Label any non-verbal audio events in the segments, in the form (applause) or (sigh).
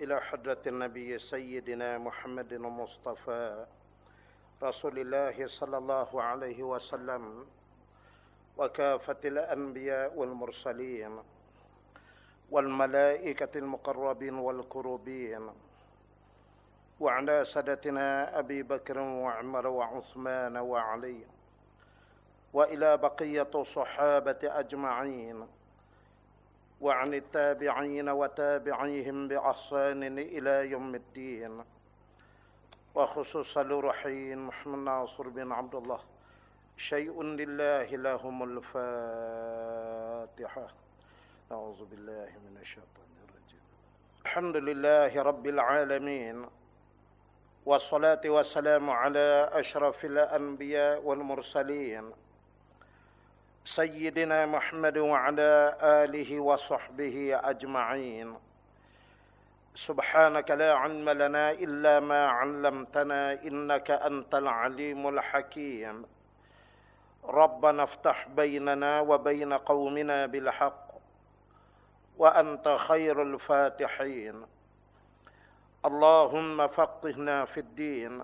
إلى حضرة النبي سيدنا محمد المصطفى رسول الله صلى الله عليه وسلم وكافة الأنبياء والمرسلين والملائكة المقربين والكروبين وعلى سادتنا أبي بكر وعمر وعثمان وعلي وإلى بقية الصحابة أجمعين وعن التابعين وتابعيهم بإحسان إلى يوم الدين. وخصوصا لرحين محمد ناصر بن عبد الله. شيء لله لهم الفاتحة. أعوذ بالله من الشيطان الرجيم. الحمد لله رب العالمين. والصلاة والسلام على أشرف الأنبياء والمرسلين. سيدنا محمد وعلى آله وصحبه أجمعين. سبحانك لا علم لنا إلا ما علمتنا إنك أنت العليم الحكيم. ربنا افتح بيننا وبين قومنا بالحق وأنت خير الفاتحين. اللهم فقهنا في الدين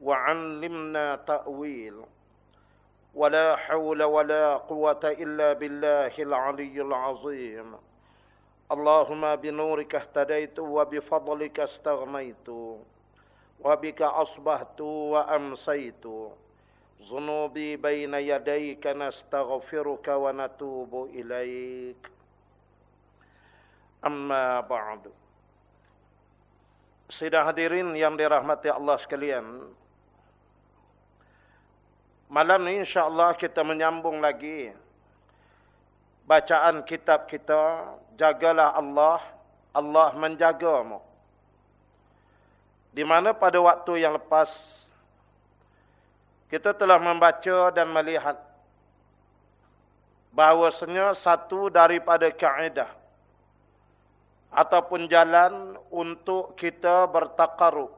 وعلمنا تأويل. ولا حول ولا قوة إلا بالله العلي العظيم اللهم بنورك اهتديت وبفضلك استغنيت وبك أصبحت وأمسيت ذنوبي بين يديك نستغفرك ونتوب إليك أما بعد Sidang hadirin yang dirahmati Allah sekalian. Malam ni insya-Allah kita menyambung lagi bacaan kitab kita Jagalah Allah, Allah menjagamu. Di mana pada waktu yang lepas kita telah membaca dan melihat bahawasanya satu daripada kaedah ataupun jalan untuk kita bertakarub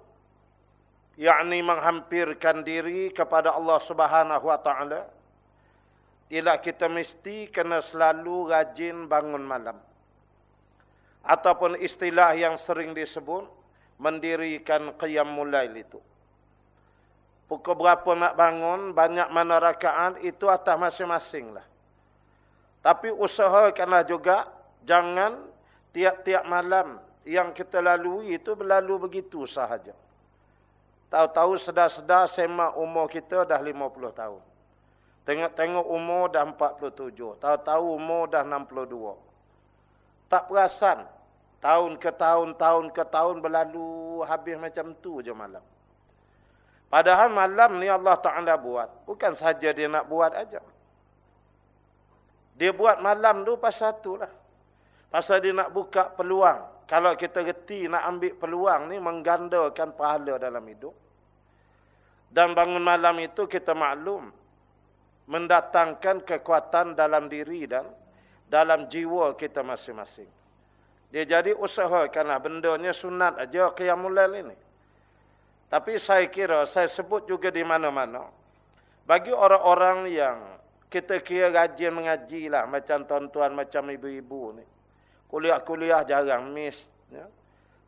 yakni menghampirkan diri kepada Allah Subhanahu wa taala. Ialah kita mesti kena selalu rajin bangun malam. Ataupun istilah yang sering disebut mendirikan qiyamul lail itu. Pukul berapa nak bangun banyak mana rakaat itu atas masing-masinglah tapi usahakanlah juga jangan tiap-tiap malam yang kita lalui itu berlalu begitu sahaja. Tahu-tahu sedar-sedar semak umur kita dah 50 tahun. Tengok-tengok umur dah 47. Tahu-tahu umur dah 62. Tak perasan. Tahun ke tahun, tahun ke tahun berlalu habis macam tu je malam. Padahal malam ni Allah Ta'ala buat. Bukan saja dia nak buat aja. Dia buat malam tu pasal tu lah. Pasal dia nak buka peluang. Kalau kita reti nak ambil peluang ni menggandakan pahala dalam hidup. Dan bangun malam itu kita maklum. Mendatangkan kekuatan dalam diri dan dalam jiwa kita masing-masing. Dia jadi usahakanlah bendanya sunat aja qiyamul lail ini. Tapi saya kira saya sebut juga di mana-mana. Bagi orang-orang yang kita kira rajin mengaji lah. Macam tuan-tuan, macam ibu-ibu ni. Kuliah-kuliah jarang miss. Ya.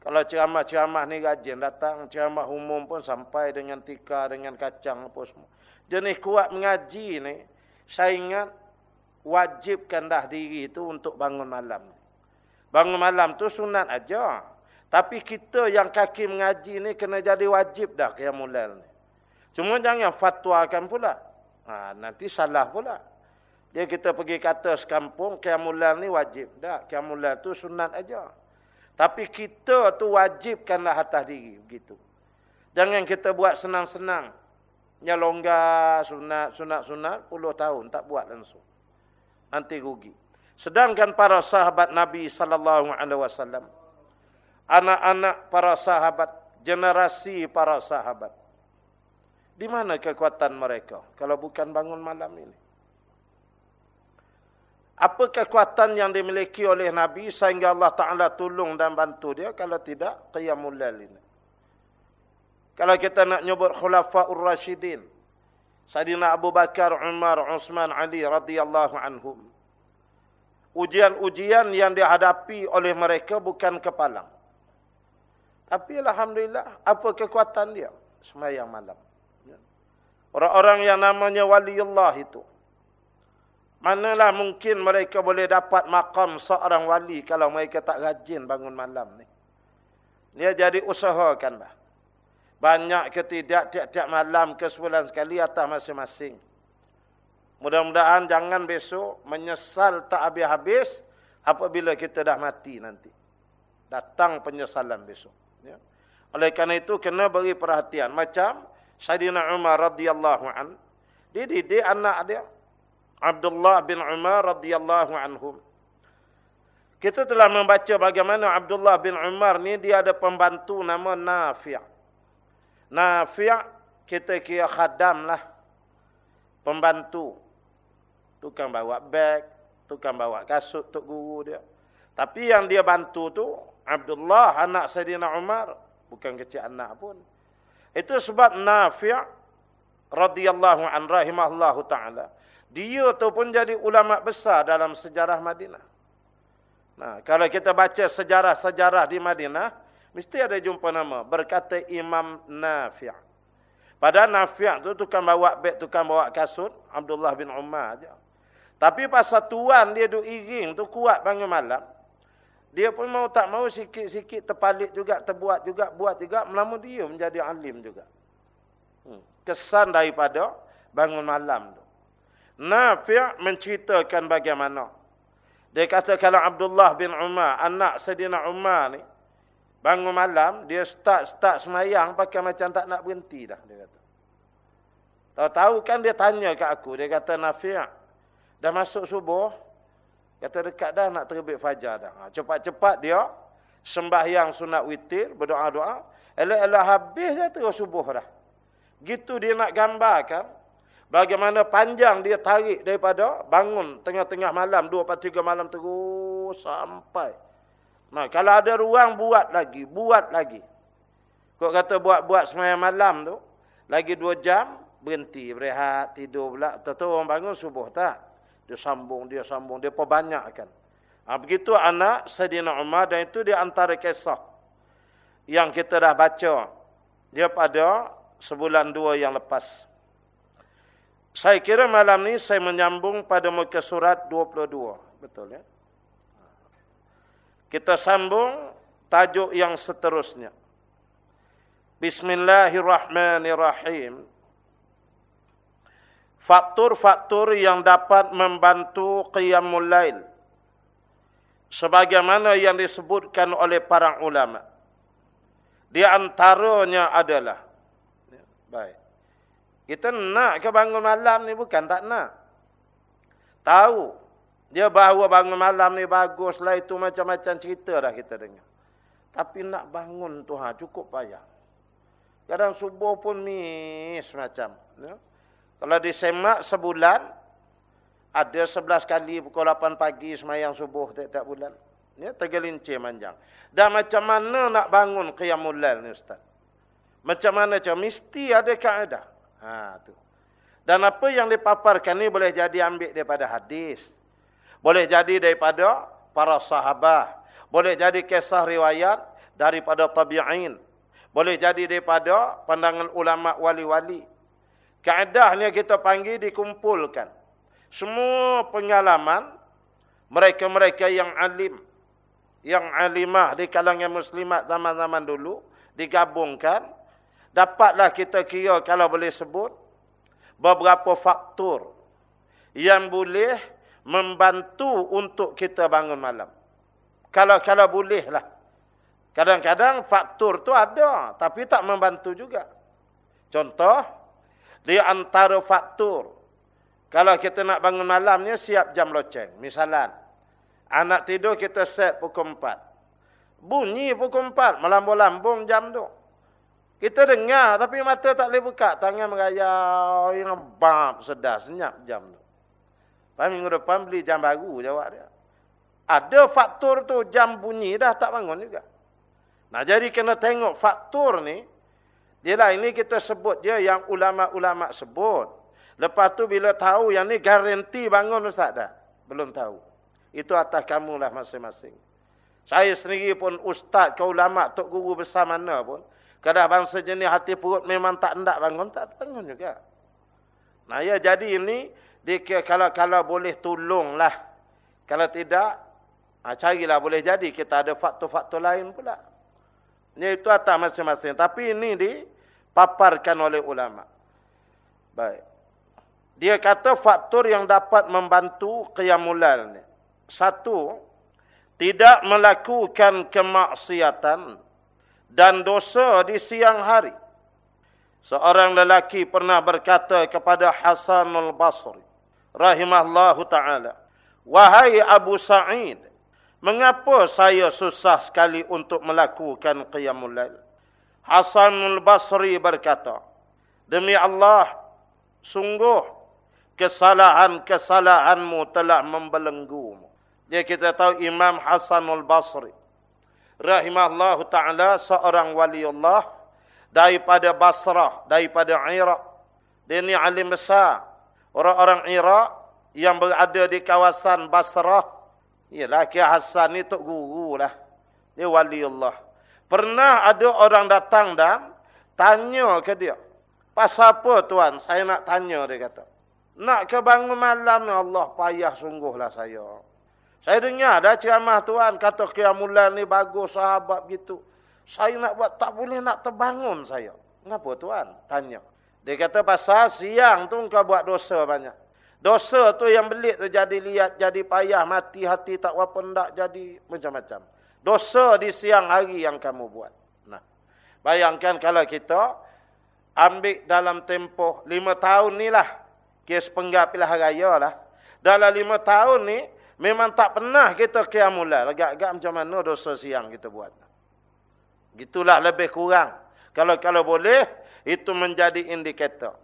Kalau ceramah-ceramah ni rajin datang. Ceramah umum pun sampai dengan tika, dengan kacang apa semua. Jenis kuat mengaji ni. Saya ingat wajibkan dah diri itu untuk bangun malam. Bangun malam tu sunat aja. Tapi kita yang kaki mengaji ni kena jadi wajib dah qiyamul ni. Cuma jangan fatwakan pula. Ha, nanti salah pula. Dia kita pergi kata sekampung, Qiyamulal ni wajib. Tak, Qiyamulal tu sunat aja. Tapi kita tu wajibkanlah atas diri. Begitu. Jangan kita buat senang-senang. Yang longgar sunat, sunat, sunat, puluh tahun. Tak buat langsung. Nanti rugi. Sedangkan para sahabat Nabi SAW. Anak-anak para sahabat. Generasi para sahabat. Di mana kekuatan mereka? Kalau bukan bangun malam ini. Apa kekuatan yang dimiliki oleh Nabi sehingga Allah Ta'ala tolong dan bantu dia. Kalau tidak, qiyamul lal ini. Kalau kita nak nyebut khulafa'ur rasyidin. Sayyidina Abu Bakar, Umar, Uthman, Ali radhiyallahu anhum. Ujian-ujian yang dihadapi oleh mereka bukan kepalang. Tapi Alhamdulillah, apa kekuatan dia? Semayang malam. Ya. Orang-orang yang namanya waliullah itu. Manalah mungkin mereka boleh dapat makam seorang wali kalau mereka tak rajin bangun malam ni. Dia jadi usahakanlah. Banyak ke tidak tiap-tiap malam ke sebulan sekali atas masing-masing. Mudah-mudahan jangan besok menyesal tak habis-habis apabila kita dah mati nanti. Datang penyesalan besok. Ya. Oleh kerana itu kena beri perhatian. Macam Sayyidina Umar radhiyallahu an, dia didik anak dia Abdullah bin Umar radhiyallahu anhum. Kita telah membaca bagaimana Abdullah bin Umar ni dia ada pembantu nama Nafi'. Nafi' kita kira khadam lah. Pembantu. Tukang bawa beg, tukang bawa kasut untuk guru dia. Tapi yang dia bantu tu Abdullah anak Sayyidina Umar, bukan kecil anak pun. Itu sebab Nafi' radhiyallahu an rahimahullahu taala dia tu pun jadi ulama besar dalam sejarah Madinah. Nah, kalau kita baca sejarah-sejarah di Madinah, mesti ada jumpa nama berkata Imam Nafi'. Padahal Nafi' tu tukang bawa beg, tukang bawa kasut, Abdullah bin Umar aja. Tapi pasal tuan dia duk iring tu kuat bangun malam. Dia pun mau tak mau sikit-sikit terpalit juga, terbuat juga, buat juga, melama dia menjadi alim juga. Hmm. Kesan daripada bangun malam tu. Nafi' menceritakan bagaimana. Dia kata kalau Abdullah bin Umar, anak Sayyidina Umar ni, bangun malam, dia start-start semayang pakai macam tak nak berhenti dah. Dia kata. Tahu-tahu kan dia tanya ke aku, dia kata Nafi' dah masuk subuh, kata dekat dah nak terbit fajar dah. Ha, cepat-cepat dia sembahyang sunat witir, berdoa-doa, elok-elok habis dah terus subuh dah. Gitu dia nak gambarkan, Bagaimana panjang dia tarik daripada bangun tengah-tengah malam, dua atau tiga malam terus sampai. Nah, kalau ada ruang, buat lagi, buat lagi. Kau kata buat-buat semayang malam tu, lagi dua jam, berhenti, berehat, tidur pula. Tentu orang bangun subuh tak? Dia sambung, dia sambung, dia perbanyakkan. Ha, begitu anak Sayyidina Umar dan itu dia antara kisah yang kita dah baca. Dia pada sebulan dua yang lepas. Saya kira malam ni saya menyambung pada muka surat 22. Betul ya? Kita sambung tajuk yang seterusnya. Bismillahirrahmanirrahim. Faktor-faktor yang dapat membantu qiyamul lail. Sebagaimana yang disebutkan oleh para ulama. Di antaranya adalah. Ya, baik. Kita nak ke bangun malam ni bukan tak nak. Tahu. Dia bahawa bangun malam ni baguslah itu macam-macam cerita dah kita dengar. Tapi nak bangun tu ha, cukup payah. Kadang subuh pun mis macam. Ya. Kalau disemak sebulan, ada sebelas kali pukul 8 pagi semayang subuh tiap-tiap bulan. Ya, tergelincir manjang. Dan macam mana nak bangun qiyamul lail ni Ustaz? Macam mana? Macam mesti ada kaedah. Ha, tu. Dan apa yang dipaparkan ni boleh jadi ambil daripada hadis. Boleh jadi daripada para sahabat. Boleh jadi kisah riwayat daripada tabi'in. Boleh jadi daripada pandangan ulama wali-wali. Keadahnya kita panggil dikumpulkan. Semua pengalaman mereka-mereka yang alim. Yang alimah di kalangan muslimat zaman-zaman dulu. Digabungkan dapatlah kita kira kalau boleh sebut beberapa faktor yang boleh membantu untuk kita bangun malam. Kalau kalau bolehlah. Kadang-kadang faktor tu ada tapi tak membantu juga. Contoh di antara faktor kalau kita nak bangun malamnya siap jam loceng. Misalan anak tidur kita set pukul 4. Bunyi pukul 4 melambung-lambung jam tu. Kita dengar tapi mata tak boleh buka. Tangan merayau yang bam sedar senyap jam tu. Lepas minggu depan beli jam baru jawab dia. Ada faktor tu jam bunyi dah tak bangun juga. Nah jadi kena tengok faktor ni. Jelah ini kita sebut dia yang ulama-ulama sebut. Lepas tu bila tahu yang ni garanti bangun Ustaz dah. Belum tahu. Itu atas kamu lah masing-masing. Saya sendiri pun ustaz ke ulama, tok guru besar mana pun. Kadang bangsa jenis hati perut memang tak hendak bangun, tak bangun juga. Nah ya jadi ini, dia kalau kalau boleh tolonglah. Kalau tidak, ha, carilah boleh jadi. Kita ada faktor-faktor lain pula. Ini itu atas masing-masing. Tapi ini dipaparkan oleh ulama. Baik. Dia kata faktor yang dapat membantu qiyamulal ni. Satu, tidak melakukan kemaksiatan dan dosa di siang hari. Seorang lelaki pernah berkata kepada Hasanul Basri rahimahullahu taala, "Wahai Abu Sa'id, mengapa saya susah sekali untuk melakukan qiyamul lail?" Hasanul Basri berkata, "Demi Allah, sungguh kesalahan-kesalahanmu telah membelenggumu." Dia kita tahu Imam Hasanul Basri. Rahimahullah ta'ala seorang wali Allah. Daripada Basrah. Daripada Iraq. Dia ni alim besar. Orang-orang Iraq yang berada di kawasan Basrah. Ialah Kia Hasan ni Tok Guru lah. Dia wali Allah. Pernah ada orang datang dan tanya ke dia. Pasal apa tuan? Saya nak tanya dia kata. Nak ke bangun malam ni Allah payah sungguhlah saya. Saya dengar dah ceramah tuan kata Qiyamulan ni bagus sahabat gitu. Saya nak buat tak boleh nak terbangun saya. Kenapa tuan? Tanya. Dia kata pasal siang tu kau buat dosa banyak. Dosa tu yang belit tu jadi lihat, jadi payah, mati hati tak apa ndak jadi macam-macam. Dosa di siang hari yang kamu buat. Nah. Bayangkan kalau kita ambil dalam tempoh lima tahun ni lah. Kes penggap pilihan raya lah. Dalam lima tahun ni, Memang tak pernah kita qiyamulal. Agak-agak macam mana dosa siang kita buat. Gitulah lebih kurang. Kalau kalau boleh, itu menjadi indikator.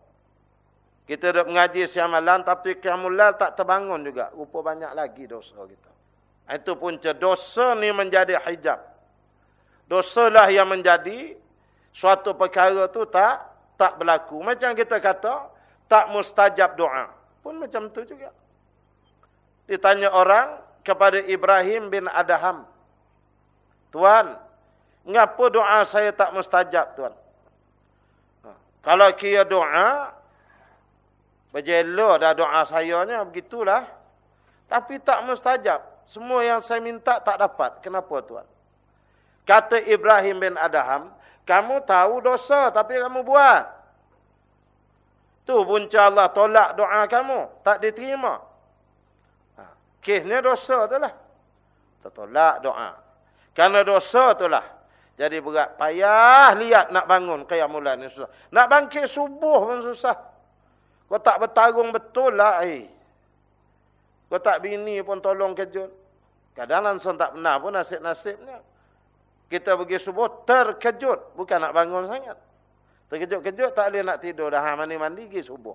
Kita dah mengaji siang malam, tapi qiyamulal tak terbangun juga. Rupa banyak lagi dosa kita. Itu punca. Dosa ni menjadi hijab. Dosa lah yang menjadi suatu perkara tu tak tak berlaku. Macam kita kata, tak mustajab doa. Pun macam tu juga. Ditanya orang kepada Ibrahim bin Adham. Tuan, ngapa doa saya tak mustajab, Tuan? Ha, kalau kira doa, berjelo dah doa saya ni, begitulah. Tapi tak mustajab. Semua yang saya minta tak dapat. Kenapa, Tuan? Kata Ibrahim bin Adham, kamu tahu dosa tapi kamu buat. Tu punca Allah tolak doa kamu. Tak diterima. Kisnya dosa tu lah. Tertolak doa. Karena dosa tu lah. Jadi berat. Payah lihat nak bangun qiyamullah ni susah. Nak bangkit subuh pun susah. Kau tak bertarung betul lah. Eh. Kau tak bini pun tolong kejut. Kadang langsung tak pernah pun nasib-nasibnya. Kita pergi subuh terkejut. Bukan nak bangun sangat. Terkejut-kejut tak boleh nak tidur. Dah mandi-mandi pergi subuh.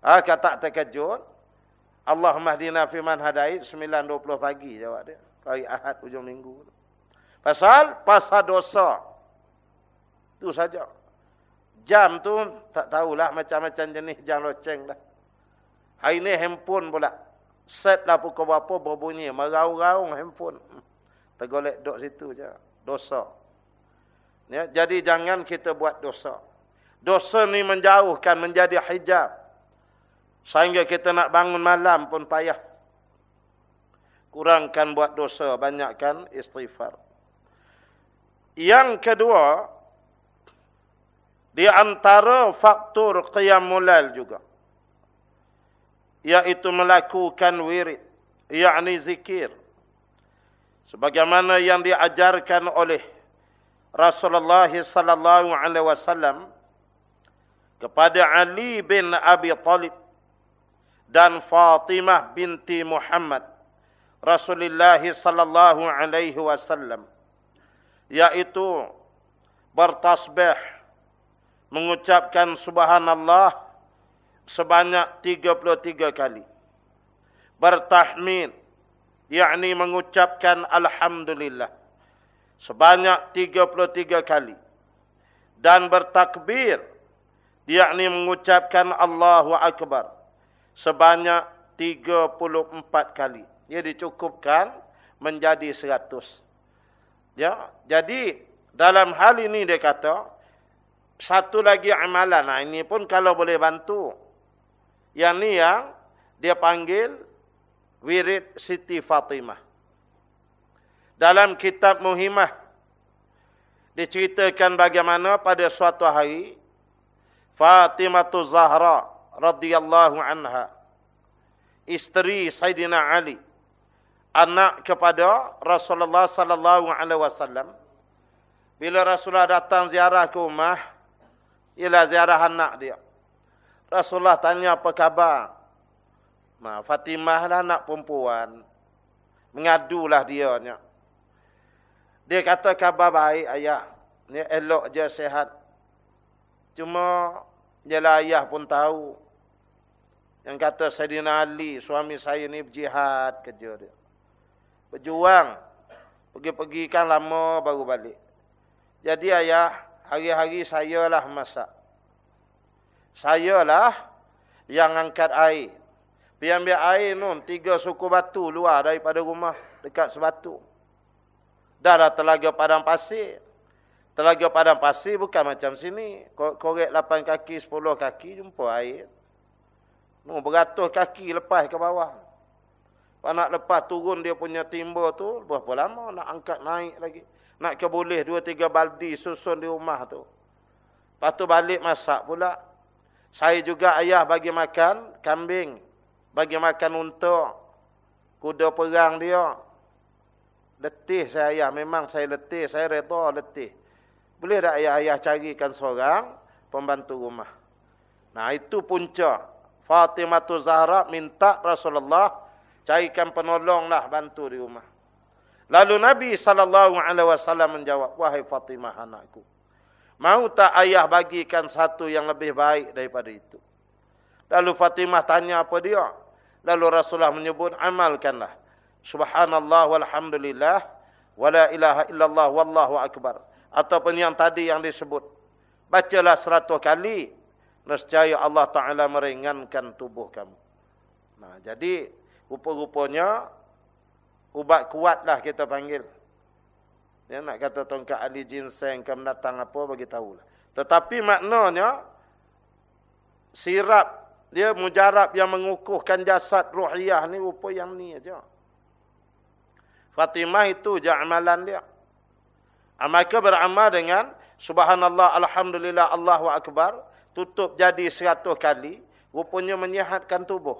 Ah, kata terkejut. Allahumma hdina fi man hadait 9.20 pagi jawab dia. Kali Ahad hujung minggu. Pasal pasal dosa. Itu saja. Jam tu tak tahulah macam-macam jenis jam loceng dah. Hari ni handphone pula. Set lah pukul berapa berbunyi. Meraung-raung handphone. Tergolek duduk situ je. Dosa. Ya, jadi jangan kita buat dosa. Dosa ni menjauhkan menjadi hijab. Sehingga kita nak bangun malam pun payah. Kurangkan buat dosa, banyakkan istighfar. Yang kedua, di antara faktor qiyamulal juga. Iaitu melakukan wirid. Iaitu zikir. Sebagaimana yang diajarkan oleh Rasulullah sallallahu alaihi wasallam kepada Ali bin Abi Talib dan Fatimah binti Muhammad Rasulullah sallallahu alaihi wasallam yaitu bertasbih mengucapkan subhanallah sebanyak 33 kali. Bertahmid yakni mengucapkan alhamdulillah sebanyak 33 kali. Dan bertakbir yakni mengucapkan Allahu akbar sebanyak 34 kali. Ia dicukupkan menjadi 100. Ya, jadi dalam hal ini dia kata satu lagi amalan. Nah, ini pun kalau boleh bantu. Yang ni yang dia panggil wirid Siti Fatimah. Dalam kitab Muhimah diceritakan bagaimana pada suatu hari Fatimah Zahra radhiyallahu anha. Isteri Sayyidina Ali. Anak kepada Rasulullah sallallahu alaihi wasallam. Bila Rasulullah datang ziarah ke rumah ialah ziarah anak dia. Rasulullah tanya apa khabar? Nah Fatimah lah anak perempuan. Mengadulah dia nya. Dia kata khabar baik ayah. Ni elok je sehat. Cuma Yalah ayah pun tahu. Yang kata Sayyidina Ali, suami saya ni berjihad kerja dia. Berjuang. Pergi-pergi kan lama baru balik. Jadi ayah, hari-hari saya lah masak. Saya lah yang angkat air. Pergi ambil air nun, tiga suku batu luar daripada rumah dekat sebatu. Dah dah telaga padang pasir. Telaga padang pasir bukan macam sini. Korek 8 kaki, 10 kaki, jumpa air. No, beratus kaki lepas ke bawah. Kalau nak lepas turun dia punya timba tu, berapa lama nak angkat naik lagi. Nak ke boleh 2-3 baldi susun di rumah tu. Lepas tu balik masak pula. Saya juga ayah bagi makan kambing. Bagi makan unta. Kuda perang dia. Letih saya ayah. Memang saya letih. Saya reda letih. Boleh tak ayah-ayah carikan seorang pembantu rumah? Nah itu punca. Fatimah Zahra minta Rasulullah carikan penolonglah bantu di rumah. Lalu Nabi SAW menjawab, Wahai Fatimah anakku. Mau tak ayah bagikan satu yang lebih baik daripada itu? Lalu Fatimah tanya apa dia? Lalu Rasulullah menyebut, amalkanlah. Subhanallah walhamdulillah. Wala ilaha illallah wallahu akbar ataupun yang tadi yang disebut. Bacalah seratus kali. Nescaya Allah Ta'ala meringankan tubuh kamu. Nah, jadi, rupa-rupanya, ubat kuatlah kita panggil. Dia nak kata tongkat ahli jinseng ke menatang apa, bagi tahulah. Tetapi maknanya, sirap, dia mujarab yang mengukuhkan jasad ruhiyah ni, rupa yang ni aja. Fatimah itu je amalan dia. Maka beramal dengan Subhanallah, Alhamdulillah, Allahu Akbar. Tutup jadi seratus kali. Rupanya menyihatkan tubuh.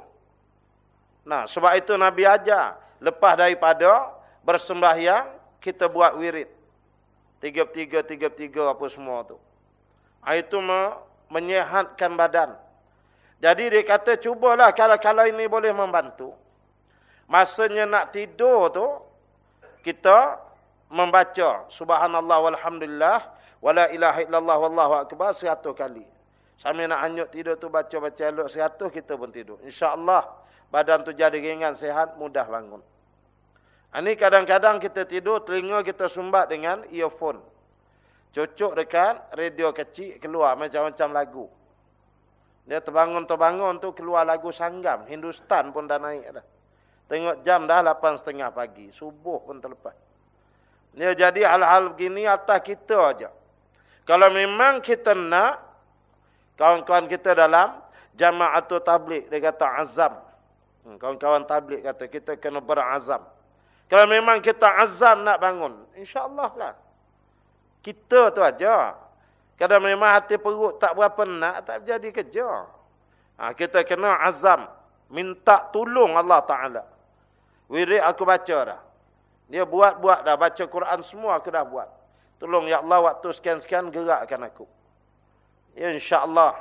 Nah, sebab itu Nabi ajar. Lepas daripada bersembahyang, kita buat wirid. Tiga-tiga, tiga-tiga apa semua tu. Ah, itu menyihatkan badan. Jadi dia kata, cubalah kalau-kalau ini boleh membantu. Masanya nak tidur tu, kita membaca subhanallah walhamdulillah wala ilaha illallah wallahu akbar 100 kali. Sambil nak hanyut tidur tu baca-baca elok 100 kita pun tidur. Insya-Allah badan tu jadi ringan sehat mudah bangun. Ini kadang-kadang kita tidur telinga kita sumbat dengan earphone. Cocok dekat radio kecil keluar macam-macam lagu. Dia terbangun-terbangun tu keluar lagu sanggam. Hindustan pun dah naik dah. Tengok jam dah 8.30 pagi. Subuh pun terlepas. Ya, jadi hal-hal begini atas kita aja. Kalau memang kita nak, kawan-kawan kita dalam jama'atul tablik, dia kata azam. Hmm, kawan-kawan tablik kata, kita kena berazam. Kalau memang kita azam nak bangun, insyaAllah lah. Kita tu aja. Kalau memang hati perut tak berapa nak, tak jadi kerja. Ha, kita kena azam. Minta tolong Allah Ta'ala. Wirid aku baca dah. Dia buat-buat dah. Baca Quran semua aku dah buat. Tolong ya Allah waktu sekian-sekian gerakkan aku. Ya insyaAllah.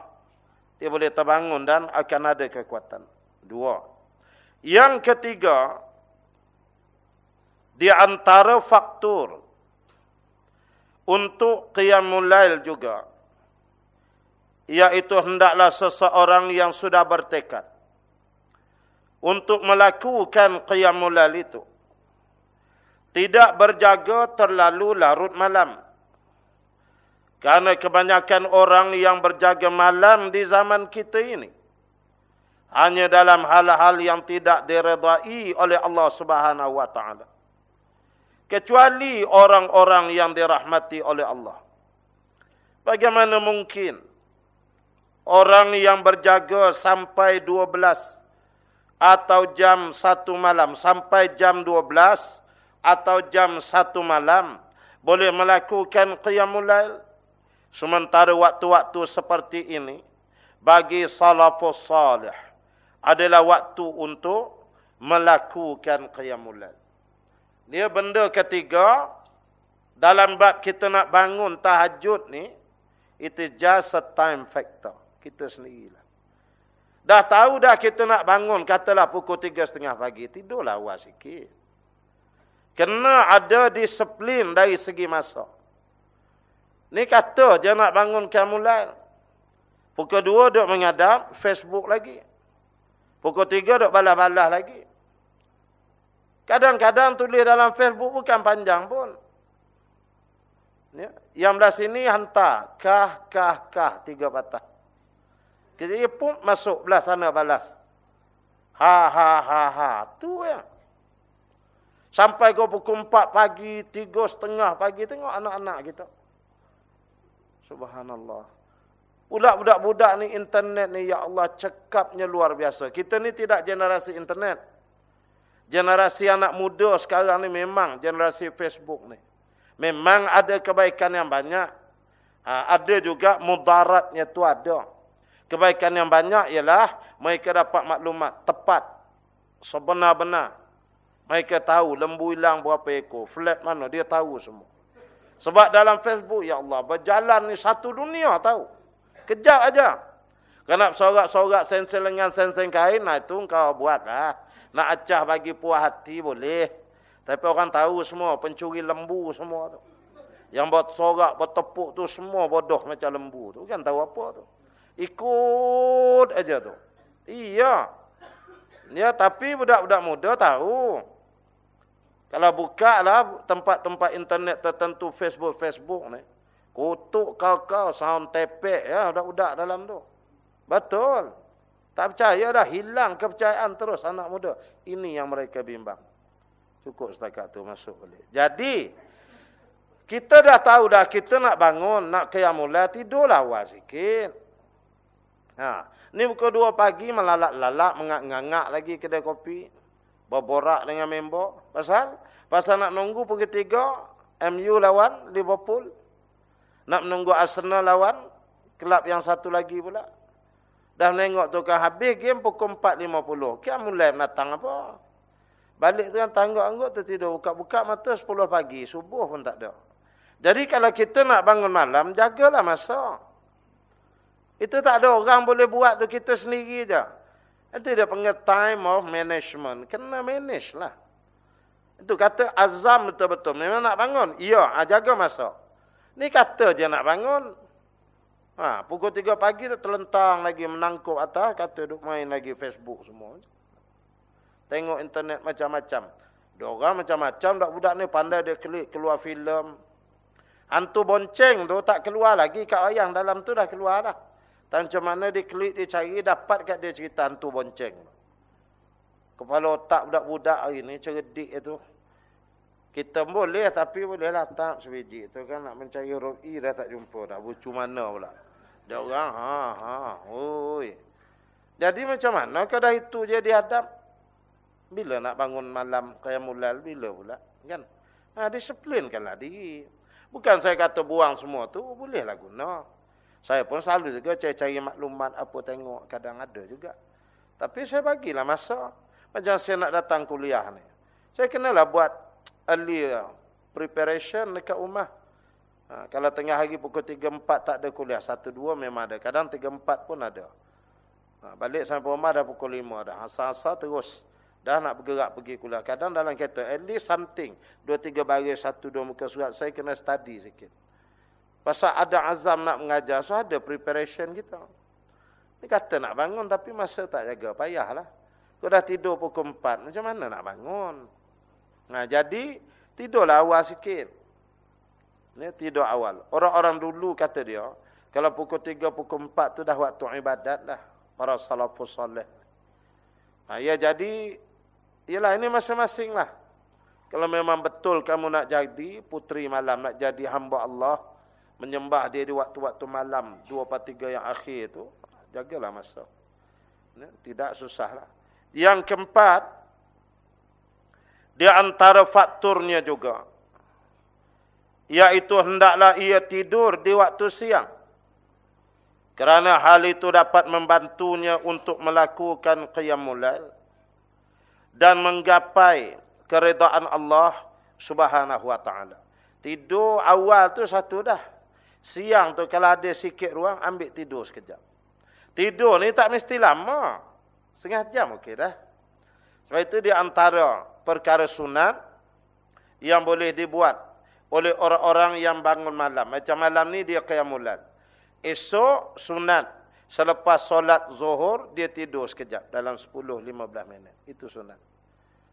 Dia boleh terbangun dan akan ada kekuatan. Dua. Yang ketiga. Di antara faktor. Untuk qiyamul lail juga. Iaitu hendaklah seseorang yang sudah bertekad. Untuk melakukan qiyamul lail itu tidak berjaga terlalu larut malam. Karena kebanyakan orang yang berjaga malam di zaman kita ini hanya dalam hal-hal yang tidak diredai oleh Allah Subhanahu wa taala. Kecuali orang-orang yang dirahmati oleh Allah. Bagaimana mungkin orang yang berjaga sampai 12 atau jam 1 malam sampai jam 12 atau jam 1 malam boleh melakukan qiyamul lail sementara waktu-waktu seperti ini bagi salafus salih adalah waktu untuk melakukan qiyamul lail dia benda ketiga dalam bab kita nak bangun tahajud ni itu just a time factor kita sendirilah. Dah tahu dah kita nak bangun, katalah pukul tiga setengah pagi, tidurlah awal sikit. Kena ada disiplin dari segi masa. Ni kata je nak bangun kamulan. Pukul dua duk mengadap, Facebook lagi. Pukul tiga duk balas-balas lagi. Kadang-kadang tulis dalam Facebook bukan panjang pun. Ya. Yang belah sini hantar. Kah, kah, kah. Tiga patah. Kita pun masuk belah sana balas. Ha ha ha ha. Tu ya. Sampai kau pukul empat pagi, tiga setengah pagi tengok anak-anak kita. Subhanallah. Budak-budak ni internet ni ya Allah cekapnya luar biasa. Kita ni tidak generasi internet. Generasi anak muda sekarang ni memang generasi Facebook ni. Memang ada kebaikan yang banyak. Ha, ada juga mudaratnya tu ada. Kebaikan yang banyak ialah mereka dapat maklumat tepat. Sebenar-benar. Mereka tahu lembu hilang berapa ekor. Flat mana dia tahu semua. Sebab dalam Facebook, ya Allah, berjalan ni satu dunia tahu. Kejap aja. Kena sorak-sorak sen-sen lengan sen-sen kain, nah itu kau buat lah. Nak acah bagi puas hati boleh. Tapi orang tahu semua, pencuri lembu semua tu. Yang buat sorak, bertepuk tu semua bodoh macam lembu tu. Kan tahu apa tu. Ikut aja tu. Iya. Ya, tapi budak-budak muda tahu. Kalau buka lah tempat-tempat internet tertentu Facebook-Facebook ni. Kutuk kau-kau, sound tepek ya, budak-budak dalam tu. Betul. Tak percaya dah, hilang kepercayaan terus anak muda. Ini yang mereka bimbang. Cukup setakat tu masuk boleh. Jadi, kita dah tahu dah kita nak bangun, nak qiyamullah, tidurlah awal sikit. Ha. Ni pukul dua pagi melalak-lalak, mengak-ngak lagi kedai kopi. Berborak dengan member. Pasal? Pasal nak nunggu pukul tiga, MU lawan Liverpool. Nak menunggu Arsenal lawan, kelab yang satu lagi pula. Dah nengok tu kan habis game pukul 4.50. Kian mulai datang apa? Balik tu kan tangguk-angguk tu tidur. Buka-buka mata 10 pagi. Subuh pun tak ada. Jadi kalau kita nak bangun malam, jagalah masa. Itu tak ada orang boleh buat tu kita sendiri je. Itu dia panggil time of management. Kena manage lah. Itu kata azam betul-betul. Memang nak bangun. Ya, jaga masa. Ni kata je nak bangun. Ha, pukul 3 pagi tu terlentang lagi menangkup atas. Kata duduk main lagi Facebook semua. Tengok internet macam-macam. Dia orang macam-macam. Budak ni pandai dia klik keluar filem. Hantu bonceng tu tak keluar lagi kat wayang. Dalam tu dah keluar dah. Tak macam mana dia klik, dia cari, dapat kat dia cerita hantu bonceng. Kepala otak budak-budak hari ni, cerdik itu. Kita boleh, tapi boleh lah tak sebiji. Itu kan nak mencari ro'i dah tak jumpa. Dah bucu mana pula. Dia orang, ha, ha, oi. Jadi macam mana kalau itu je dihadap? Bila nak bangun malam qiyamulal, bila pula? Kan? Ha, disiplinkanlah diri. Bukan saya kata buang semua tu, bolehlah guna. Saya pun selalu juga cari-cari maklumat apa tengok. Kadang ada juga. Tapi saya bagilah masa. Macam saya nak datang kuliah ni. Saya kenalah buat early preparation dekat rumah. Ha, kalau tengah hari pukul 3-4 tak ada kuliah. 1-2 memang ada. Kadang 3-4 pun ada. Ha, balik sampai rumah dah pukul 5 dah. Asal-asal terus. Dah nak bergerak pergi kuliah. Kadang dalam kereta. At least something. 2-3 baris, 1-2 muka surat. Saya kena study sikit. Pasal ada azam nak mengajar, so ada preparation kita. Ni kata nak bangun tapi masa tak jaga, payahlah. Kau dah tidur pukul 4, macam mana nak bangun? Nah, jadi tidurlah awal sikit. Ni tidur awal. Orang-orang dulu kata dia, kalau pukul 3, pukul 4 tu dah waktu ibadat dah. Para salafus soleh. Nah, ya jadi, ialah ini masing-masing lah. Kalau memang betul kamu nak jadi putri malam, nak jadi hamba Allah, menyembah dia di waktu-waktu malam, dua per tiga yang akhir itu, jagalah masa. Tidak susahlah. Yang keempat, di antara faktornya juga, iaitu hendaklah ia tidur di waktu siang. Kerana hal itu dapat membantunya untuk melakukan qiyamul dan menggapai keredaan Allah Subhanahu wa taala. Tidur awal tu satu dah. Siang tu kalau ada sikit ruang ambil tidur sekejap. Tidur ni tak mesti lama. Setengah jam okey dah. Sebab itu di antara perkara sunat yang boleh dibuat oleh orang-orang yang bangun malam. Macam malam ni dia qiyamul lail. Esok sunat selepas solat zuhur dia tidur sekejap dalam 10 15 minit. Itu sunat.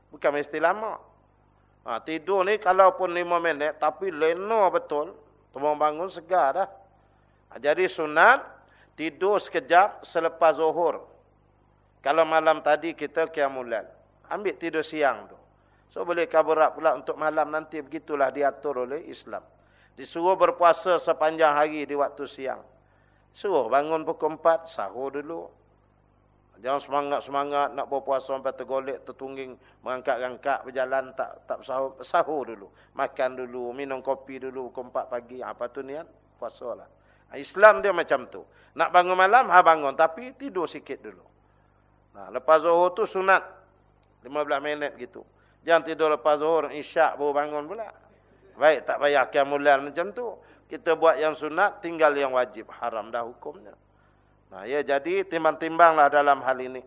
Bukan mesti lama. Ha, tidur ni kalaupun 5 minit tapi lena betul, tembang bangun segar dah. Ha, jadi sunat tidur sekejap selepas zuhur. Kalau malam tadi kita qiyamul lail, ambil tidur siang tu. So boleh kabarat pula untuk malam nanti begitulah diatur oleh Islam. Disuruh berpuasa sepanjang hari di waktu siang. Suruh bangun pukul 4, sahur dulu. Jangan semangat-semangat nak berpuasa sampai tergolek, tertungging, mengangkat-angkat, berjalan, tak tak sahur, sahur dulu. Makan dulu, minum kopi dulu, 4 pagi. Apa tu niat? Puasa lah. Islam dia macam tu. Nak bangun malam, ha bangun. Tapi tidur sikit dulu. Nah, lepas zuhur tu sunat. 15 minit gitu. Jangan tidur lepas zuhur, isyak baru bangun pula. Baik, tak payah kiamulan macam tu. Kita buat yang sunat, tinggal yang wajib. Haram dah hukumnya. Nah, ya jadi timbang-timbanglah dalam hal ini.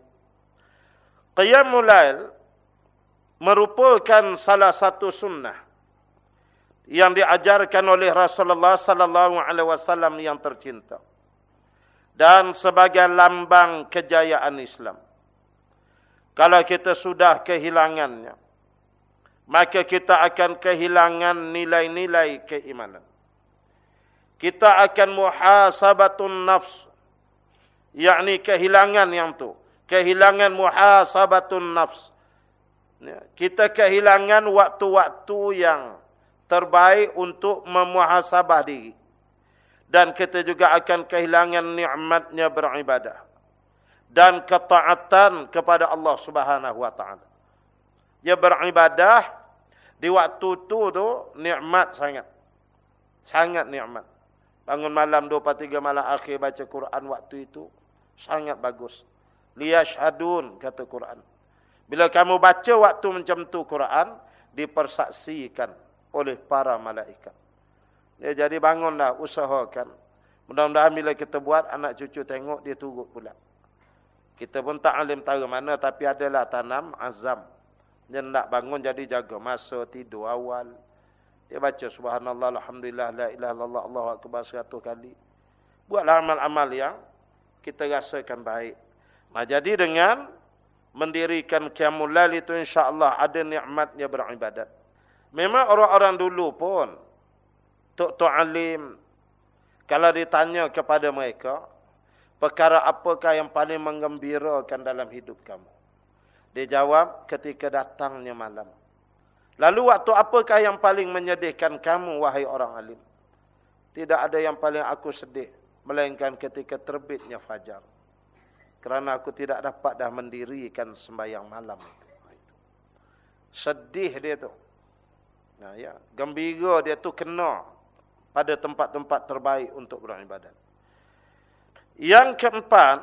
Qiyamul lail merupakan salah satu sunnah yang diajarkan oleh Rasulullah sallallahu alaihi wasallam yang tercinta dan sebagai lambang kejayaan Islam. Kalau kita sudah kehilangannya, maka kita akan kehilangan nilai-nilai keimanan. Kita akan muhasabatun nafs yakni kehilangan yang tu. Kehilangan muhasabatun nafs. Ya, kita kehilangan waktu-waktu yang terbaik untuk memuhasabah diri. Dan kita juga akan kehilangan nikmatnya beribadah. Dan ketaatan kepada Allah Subhanahu wa taala. Ya beribadah di waktu tu tu nikmat sangat. Sangat nikmat. Bangun malam 2 3 malam akhir baca Quran waktu itu sangat bagus. Liyashhadun kata Quran. Bila kamu baca waktu macam tu Quran dipersaksikan oleh para malaikat. Ya, jadi bangunlah usahakan. Mudah-mudahan bila kita buat anak cucu tengok dia turut pula. Kita pun tak alim tahu mana tapi adalah tanam azam. Dia nak bangun jadi jaga masa tidur awal. Dia baca subhanallah alhamdulillah la ilaha illallah Allahu akbar 100 kali. Buatlah amal-amal yang kita rasakan baik. Nah, jadi dengan mendirikan qiyamul lail itu insya-Allah ada nikmatnya beribadat. Memang orang-orang dulu pun tok-tok alim kalau ditanya kepada mereka perkara apakah yang paling menggembirakan dalam hidup kamu? Dia jawab ketika datangnya malam. Lalu waktu apakah yang paling menyedihkan kamu wahai orang alim? Tidak ada yang paling aku sedih melainkan ketika terbitnya fajar. Kerana aku tidak dapat dah mendirikan sembahyang malam itu. Sedih dia tu. Nah ya, gembira dia tu kena pada tempat-tempat terbaik untuk beribadat. Yang keempat,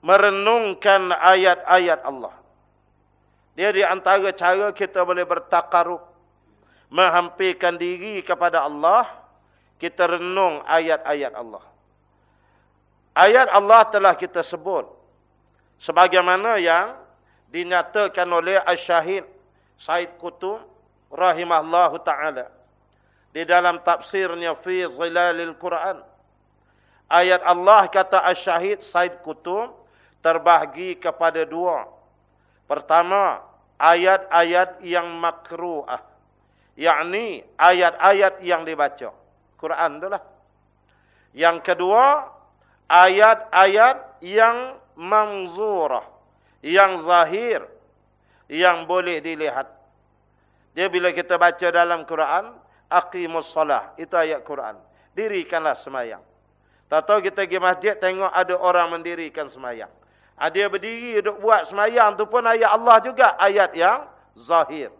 merenungkan ayat-ayat Allah. Dia di antara cara kita boleh bertakarub, menghampirkan diri kepada Allah kita renung ayat-ayat Allah. Ayat Allah telah kita sebut. Sebagaimana yang dinyatakan oleh Al-Syahid Said Qutub rahimahullahu ta'ala. Di dalam tafsirnya fi zilalil Quran. Ayat Allah kata Al-Syahid Said Qutub terbahagi kepada dua. Pertama, ayat-ayat yang makru'ah. Yakni ayat-ayat yang dibaca. Quran itulah. Yang kedua, ayat-ayat yang manzurah, yang zahir, yang boleh dilihat. Dia bila kita baca dalam Quran, aqimus salah, itu ayat Quran. Dirikanlah semayang. Tak tahu kita pergi masjid tengok ada orang mendirikan semayang. Ha, dia berdiri duduk buat semayang tu pun ayat Allah juga. Ayat yang zahir.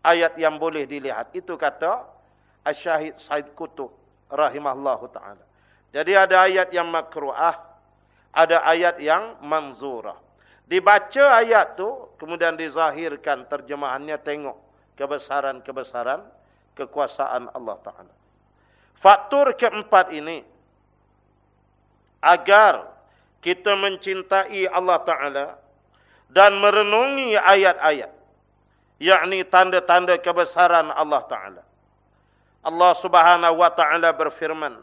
Ayat yang boleh dilihat. Itu kata Asyahid Said Kutub rahimahullahu ta'ala. Jadi ada ayat yang makruah. Ada ayat yang manzurah. Dibaca ayat tu kemudian dizahirkan terjemahannya tengok kebesaran-kebesaran kekuasaan Allah Ta'ala. Faktor keempat ini agar kita mencintai Allah Taala dan merenungi ayat-ayat yakni tanda-tanda kebesaran Allah Taala. Allah Subhanahu wa taala berfirman,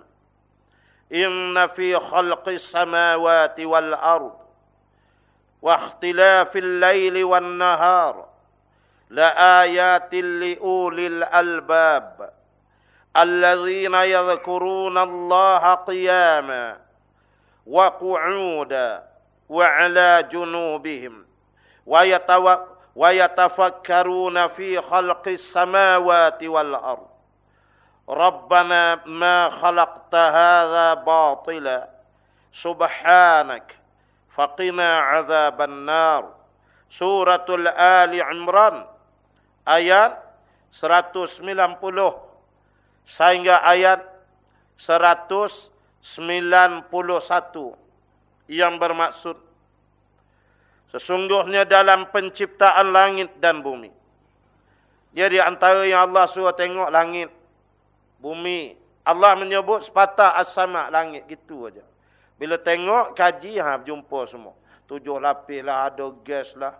"Inna fi khalqis samawati wal ard wa ikhtilafil laili wan nahar la ayatin li ulil albab alladhina yadhkuruna Allah qiyaman" وقعودا وعلى جنوبهم ويتفكرون في خلق السماوات والأرض Rabbana ma khalaqta hadha batila subhanak faqina azaban nar suratul ali imran ayat 190 sehingga ayat 191 yang bermaksud sesungguhnya dalam penciptaan langit dan bumi. Jadi antara yang Allah suruh tengok langit bumi. Allah menyebut sepatah as-sama langit gitu aja. Bila tengok kaji ha jumpa semua. Tujuh lapis lah, ada gas lah,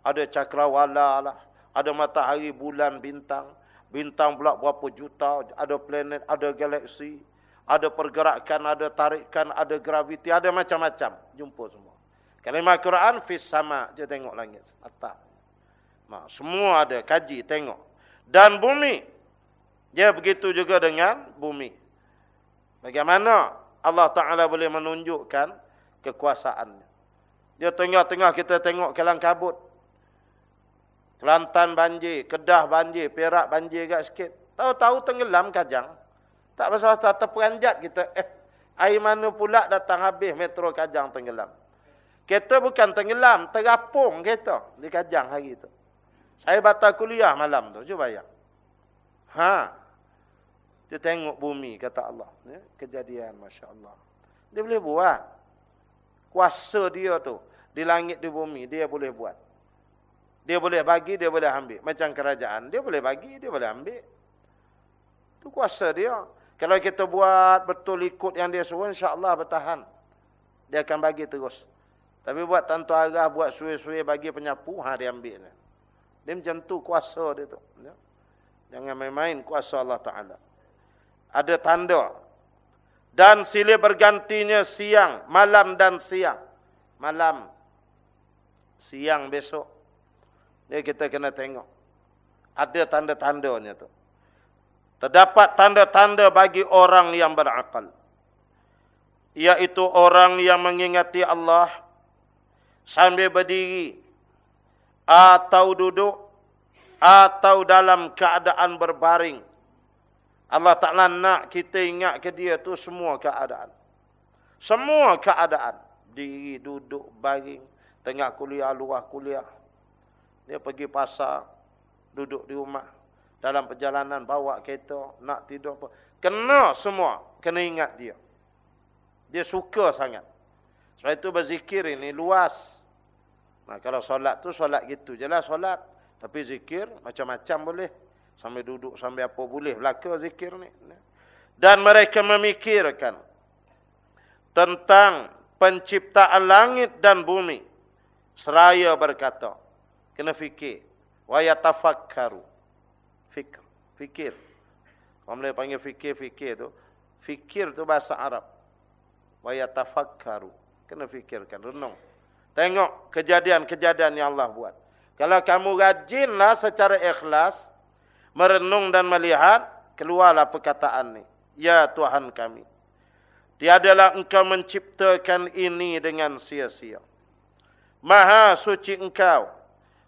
ada cakrawala lah, ada matahari, bulan, bintang. Bintang pula berapa juta, ada planet, ada galaksi ada pergerakan, ada tarikan, ada graviti, ada macam-macam. Jumpa semua. Kalimah Quran, fis sama. Dia tengok langit. Atas. Nah, semua ada. Kaji, tengok. Dan bumi. Dia begitu juga dengan bumi. Bagaimana Allah Ta'ala boleh menunjukkan kekuasaannya. Dia tengah-tengah kita tengok kelang kabut. Kelantan banjir, Kedah banjir, Perak banjir agak sikit. Tahu-tahu tenggelam kajang. Tak pasal-pasal terperanjat kita. Eh, air mana pula datang habis metro Kajang tenggelam. Kita bukan tenggelam, terapung kita di Kajang hari itu. Saya batal kuliah malam tu, cuba bayang. Ha. Dia tengok bumi, kata Allah. Ya, kejadian, Masya Allah. Dia boleh buat. Kuasa dia tu, di langit, di bumi, dia boleh buat. Dia boleh bagi, dia boleh ambil. Macam kerajaan, dia boleh bagi, dia boleh ambil. Itu kuasa dia. Kalau kita buat betul ikut yang dia suruh, insyaAllah bertahan. Dia akan bagi terus. Tapi buat tantu arah, buat suai-suai, bagi penyapu, ha, dia ambil. Dia macam tu kuasa dia tu. Ya. Jangan main-main kuasa Allah Ta'ala. Ada tanda. Dan silih bergantinya siang, malam dan siang. Malam, siang besok. Ini kita kena tengok. Ada tanda-tandanya tu. Terdapat tanda-tanda bagi orang yang berakal. Iaitu orang yang mengingati Allah sambil berdiri atau duduk atau dalam keadaan berbaring. Allah Ta'ala nak kita ingat ke dia tu semua keadaan. Semua keadaan. Diri, duduk, baring, tengah kuliah, luar kuliah. Dia pergi pasar, duduk di rumah dalam perjalanan bawa kereta, nak tidur apa. Kena semua, kena ingat dia. Dia suka sangat. Sebab itu berzikir ini luas. Nah, kalau solat tu solat gitu jelas solat. Tapi zikir macam-macam boleh. Sambil duduk, sambil apa boleh. Belaka zikir ni. Dan mereka memikirkan tentang penciptaan langit dan bumi. Seraya berkata. Kena fikir. Wa yatafakkaru fikr, fikir. Orang boleh panggil fikir, fikir tu. Fikir tu bahasa Arab. Wa yatafakkaru. Kena fikirkan, renung. Tengok kejadian-kejadian yang Allah buat. Kalau kamu rajinlah secara ikhlas, merenung dan melihat, keluarlah perkataan ni. Ya Tuhan kami. Tiadalah engkau menciptakan ini dengan sia-sia. Maha suci engkau.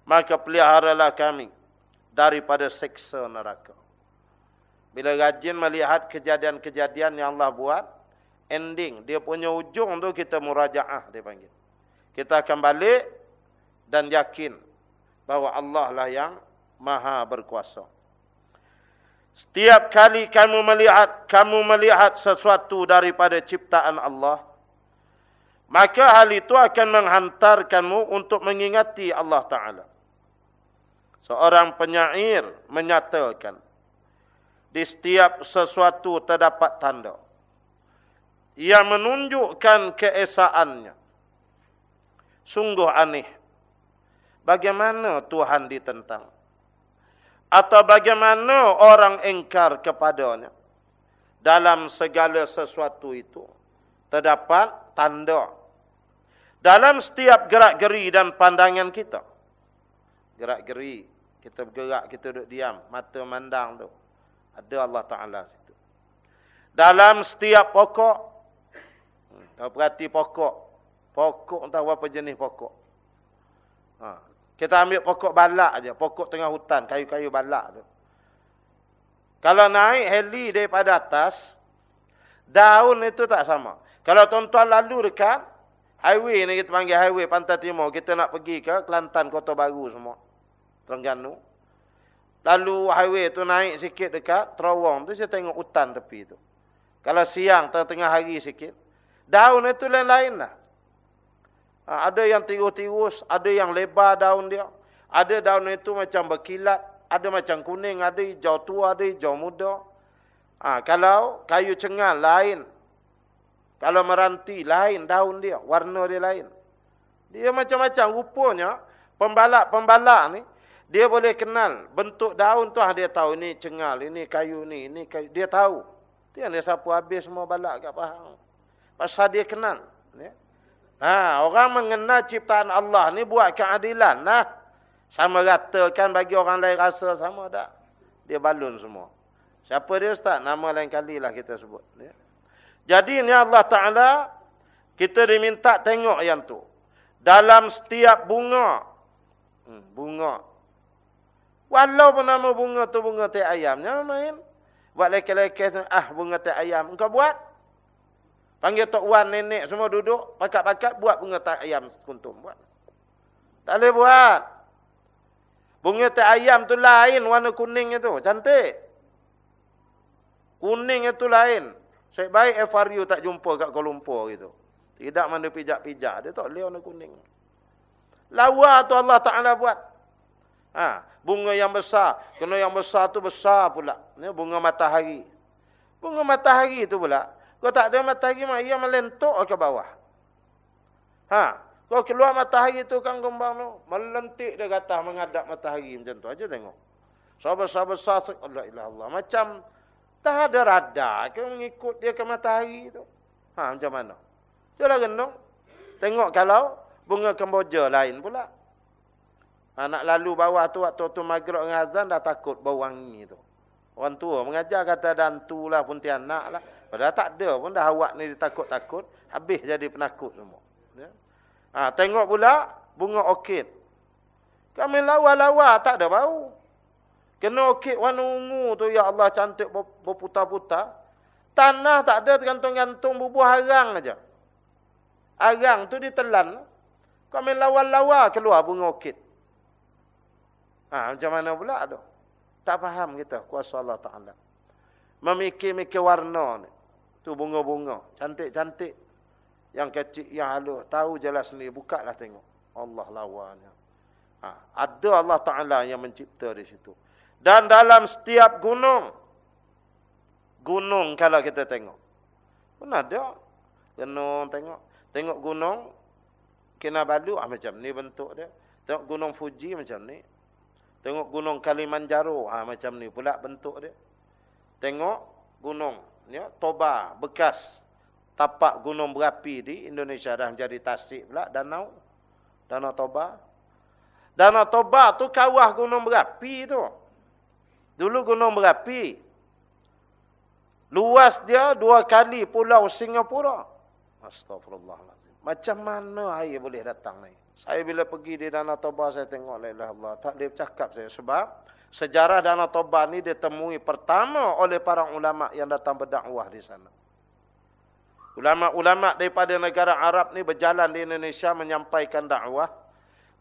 Maka peliharalah kami daripada seksa neraka. Bila rajin melihat kejadian-kejadian yang Allah buat, ending, dia punya ujung tu kita murajaah, dia panggil. Kita akan balik dan yakin bahawa Allah lah yang maha berkuasa. Setiap kali kamu melihat kamu melihat sesuatu daripada ciptaan Allah, maka hal itu akan menghantarkanmu untuk mengingati Allah Taala. Seorang penyair menyatakan di setiap sesuatu terdapat tanda yang menunjukkan keesaannya. Sungguh aneh. Bagaimana Tuhan ditentang? Atau bagaimana orang engkar kepadanya. Dalam segala sesuatu itu. Terdapat tanda. Dalam setiap gerak-geri dan pandangan kita. Gerak-geri. Kita bergerak, kita duduk diam. Mata mandang tu. Ada Allah Ta'ala situ. Dalam setiap pokok. Tahu hmm, perhati pokok. Pokok tahu apa jenis pokok. Ha. Kita ambil pokok balak aja, pokok tengah hutan, kayu-kayu balak tu. Kalau naik heli daripada atas, daun itu tak sama. Kalau tuan-tuan lalu dekat, highway ni kita panggil highway Pantai Timur, kita nak pergi ke Kelantan, Kota Baru semua. Terengganu. Lalu highway tu naik sikit dekat terowong tu, saya tengok hutan tepi tu. Kalau siang, tengah-tengah hari sikit, daun itu lain-lain lah. Ha, ada yang tirus-tirus, ada yang lebar daun dia. Ada daun itu macam berkilat, ada macam kuning, ada hijau tua, ada hijau muda. Ha, kalau kayu cengal lain. Kalau meranti lain daun dia, warna dia lain. Dia macam-macam rupanya pembalak-pembalak ni dia boleh kenal bentuk daun tu ah, dia tahu ini cengal, ini kayu ni, ini kayu dia tahu. Dia dia sapu habis semua balak kat Pahang. Pasal dia kenal, ya. Ha, orang mengenal ciptaan Allah ni buat keadilan lah. Sama ratakan bagi orang lain rasa sama tak? Dia balun semua. Siapa dia Ustaz? Nama lain kali lah kita sebut. Ya. Jadi ni Allah Ta'ala, kita diminta tengok yang tu. Dalam setiap bunga. Hmm, bunga. Walaupun nama bunga tu bunga teh ayam. Jangan main. Buat leke-leke, ah bunga teh ayam. Engkau buat? Panggil Tok Wan, nenek semua duduk. Pakat-pakat buat bunga tak ayam kuntum. Buat. Tak boleh buat. Bunga tak ayam tu lain warna kuning itu. Cantik. Kuning itu lain. Saya baik FRU tak jumpa kat Kuala Lumpur gitu. Tidak mana pijak-pijak. Dia tak boleh warna kuning. Lawa tu Allah Ta'ala buat. Ha, bunga yang besar. Kena yang besar tu besar pula. Ini bunga matahari. Bunga matahari tu pula. Kau tak ada matahari mah ia melentok ke bawah. Ha, kau keluar matahari tu kan gembang tu, melentik dia kata menghadap matahari macam tu aja tengok. Sabar-sabar Allah ilah Allah macam tak ada rada ke mengikut dia ke matahari tu. Ha, macam mana? Cuba gendong. Tengok kalau bunga kemboja lain pula. Anak ha, lalu bawah tu waktu tu maghrib dengan azan dah takut bau wangi tu. Orang tua mengajar kata dan tu lah pun tianak lah. Padahal tak ada pun dah awak ni takut-takut. Habis jadi penakut semua. Ya. Ha, tengok pula bunga orkid. Kami lawa-lawa tak ada bau. Kena orkid warna ungu tu ya Allah cantik berputar-putar. Tanah tak ada tergantung-gantung bubuh harang aja. Harang tu ditelan. Kami lawa-lawa keluar bunga orkid. Ha, macam mana pula tu? Tak faham kita kuasa Allah Ta'ala. Memikir-mikir warna ni. Tu bunga-bunga. Cantik-cantik. Yang kecil, yang halus. Tahu jelas ni. Buka lah tengok. Allah lawanya. Ha, ada Allah Ta'ala yang mencipta di situ. Dan dalam setiap gunung. Gunung kalau kita tengok. Pun ada. Gunung tengok. Tengok gunung. Kinabalu ah, macam ni bentuk dia. Tengok gunung Fuji macam ni. Tengok gunung Kalimanjaro. Ah, macam ni pula bentuk dia. Tengok gunung ya, Toba, bekas tapak gunung berapi di Indonesia dah menjadi tasik pula danau. Danau Toba. Danau Toba tu kawah gunung berapi tu. Dulu gunung berapi. Luas dia dua kali pulau Singapura. Astagfirullahaladzim. Macam mana air boleh datang ni? Saya bila pergi di Danau Toba saya tengok la Allah. Tak boleh cakap saya sebab Sejarah Danau Toba ni ditemui pertama oleh para ulama yang datang berdakwah di sana. Ulama-ulama daripada negara Arab ni berjalan di Indonesia menyampaikan dakwah.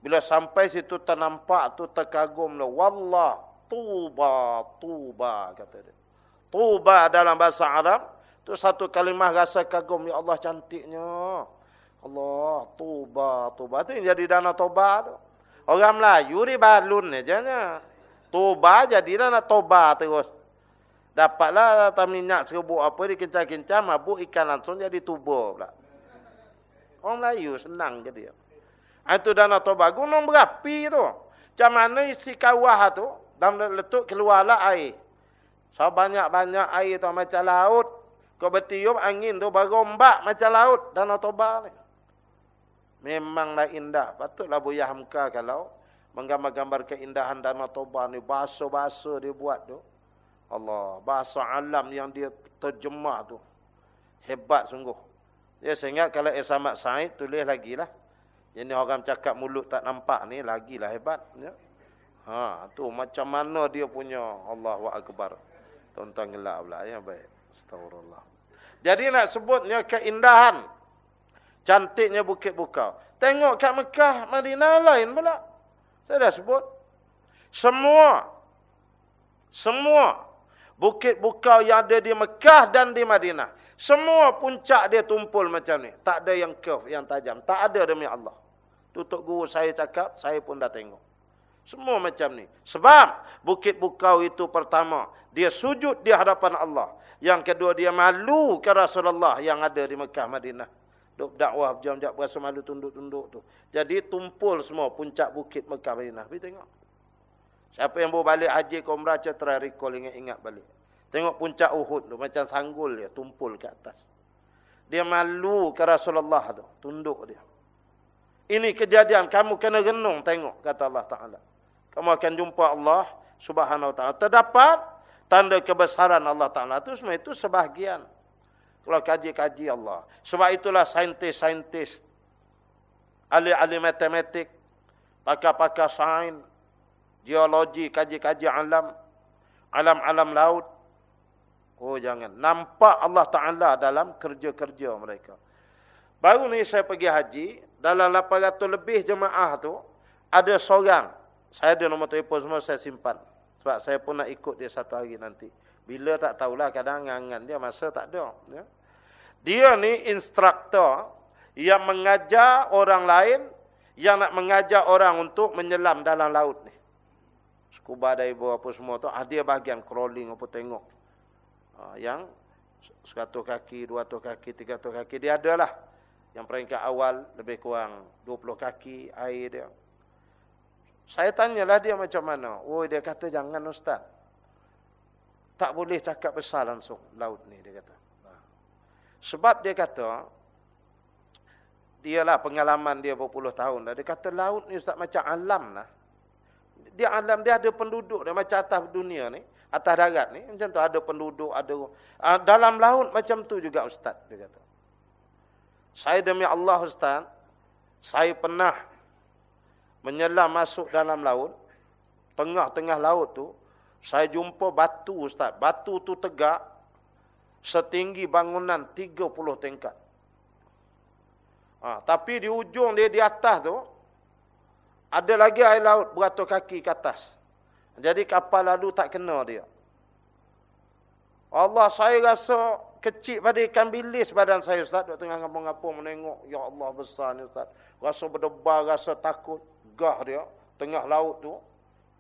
Bila sampai situ ternampak tu terkagum lah. Wallah, tuba, tuba kata dia. Tuba dalam bahasa Arab. tu satu kalimah rasa kagum. Ya Allah cantiknya. Allah, tuba, tuba. Itu yang jadi dana toba tu. Orang Melayu ni balun je. Tuba jadilah nak toba terus. Dapatlah tak minyak serbuk apa di kencang-kencang mabuk ikan langsung jadi tubuh pula. Orang Melayu senang ke dia. Itu dana toba gunung berapi tu. Macam mana isi kawah tu dan letuk keluarlah air. So banyak-banyak air tu macam laut. Kau bertiup angin tu berombak macam laut dana toba ni. Memanglah indah. Patutlah Buya Hamka kalau menggambar-gambar keindahan Danau Toba ni bahasa-bahasa dia buat tu. Allah bahasa alam yang dia terjemah tu. Hebat sungguh. Ya ingat kalau Esamat Said tulis lagi lah. Ini orang cakap mulut tak nampak ni lagilah hebat ya. Ha tu macam mana dia punya. Allahu akbar. Tuan-tuan gelak pula ya baik. Astagfirullah jadi nak sebutnya keindahan. Cantiknya bukit bukau. Tengok kat Mekah Madinah lain pula saya dah sebut. Semua. Semua. Bukit bukau yang ada di Mekah dan di Madinah. Semua puncak dia tumpul macam ni. Tak ada yang curve, yang tajam. Tak ada demi Allah. Tutup guru saya cakap, saya pun dah tengok. Semua macam ni. Sebab bukit bukau itu pertama. Dia sujud di hadapan Allah. Yang kedua dia malu ke Rasulullah yang ada di Mekah Madinah. Duk dakwah jam-jam berasa malu tunduk-tunduk tu. Jadi tumpul semua puncak bukit Mekah Madinah. Pergi tengok. Siapa yang bawa balik haji ke umrah try recall ingat-ingat balik. Tengok puncak Uhud tu macam sanggul dia tumpul ke atas. Dia malu ke Rasulullah tu, tunduk dia. Ini kejadian kamu kena renung tengok kata Allah Taala. Kamu akan jumpa Allah Subhanahu Wa Taala. Terdapat tanda kebesaran Allah Taala tu semua itu sebahagian. Kalau kaji-kaji Allah. Sebab itulah saintis-saintis. Ahli-ahli matematik. Pakar-pakar sains. Geologi, kaji-kaji alam. Alam-alam laut. Oh jangan. Nampak Allah Ta'ala dalam kerja-kerja mereka. Baru ni saya pergi haji. Dalam 800 lebih jemaah tu. Ada seorang. Saya ada nombor telefon semua saya simpan. Sebab saya pun nak ikut dia satu hari nanti. Bila tak tahulah kadang angan dia masa tak ada. Ya. Dia ni instruktor yang mengajar orang lain yang nak mengajar orang untuk menyelam dalam laut ni. Scuba diver apa semua tu. Ah, dia bahagian crawling apa tengok. Ah, yang 100 kaki, 200 kaki, 300 kaki. Dia ada lah. Yang peringkat awal lebih kurang 20 kaki air dia. Saya tanyalah dia macam mana. Oh dia kata jangan ustaz. Tak boleh cakap besar langsung laut ni dia kata. Sebab dia kata, dialah pengalaman dia berpuluh tahun dah. Dia kata laut ni ustaz macam alam lah. Dia alam, dia ada penduduk dia macam atas dunia ni. Atas darat ni, macam tu ada penduduk, ada... Uh, dalam laut macam tu juga ustaz, dia kata. Saya demi Allah ustaz, saya pernah menyelam masuk dalam laut, tengah-tengah laut tu, saya jumpa batu ustaz. Batu tu tegak, setinggi bangunan 30 tingkat. Ha, tapi di ujung dia di atas tu, ada lagi air laut beratus kaki ke atas. Jadi kapal lalu tak kena dia. Allah saya rasa kecil pada ikan bilis badan saya Ustaz. Duduk tengah ngapung-ngapung menengok. Ya Allah besar ni Ustaz. Rasa berdebar, rasa takut. Gah dia. Tengah laut tu.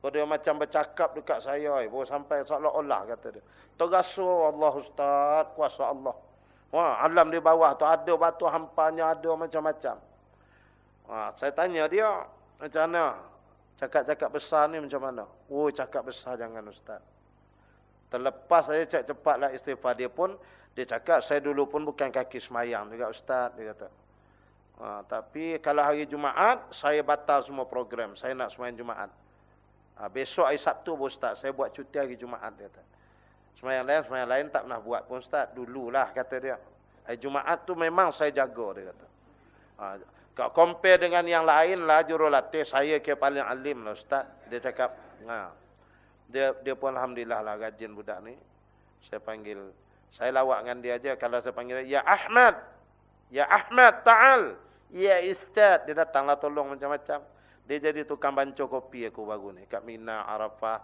Dia macam bercakap dekat saya. Baru sampai seolah-olah kata dia. Terasa Allah Ustaz. Kuasa Allah. Wah, alam di bawah tu ada batu hampanya. Ada macam-macam. Wah, saya tanya dia. Macam mana? Cakap-cakap besar ni macam mana? Oh, cakap besar jangan Ustaz. Terlepas saya cakap cepatlah istighfar dia pun. Dia cakap saya dulu pun bukan kaki semayang juga Ustaz. Dia kata. Ha, tapi kalau hari Jumaat, saya batal semua program. Saya nak semayang Jumaat. Ha, besok hari Sabtu pun Ustaz, saya buat cuti hari Jumaat dia kata. Semayang lain, semayang lain tak pernah buat pun Ustaz. Dululah kata dia. Hari Jumaat tu memang saya jaga dia kata. Ha, compare dengan yang lain lah jurulatih, saya ke paling alim lah Ustaz. Dia cakap. Ha. Dia dia pun alhamdulillah lah rajin budak ni. Saya panggil saya lawak dengan dia aja kalau saya panggil ya Ahmad. Ya Ahmad ta'al. Ya Ustaz dia datanglah tolong macam-macam. Dia jadi tukang bancuh kopi aku baru ni kat Mina Arafah.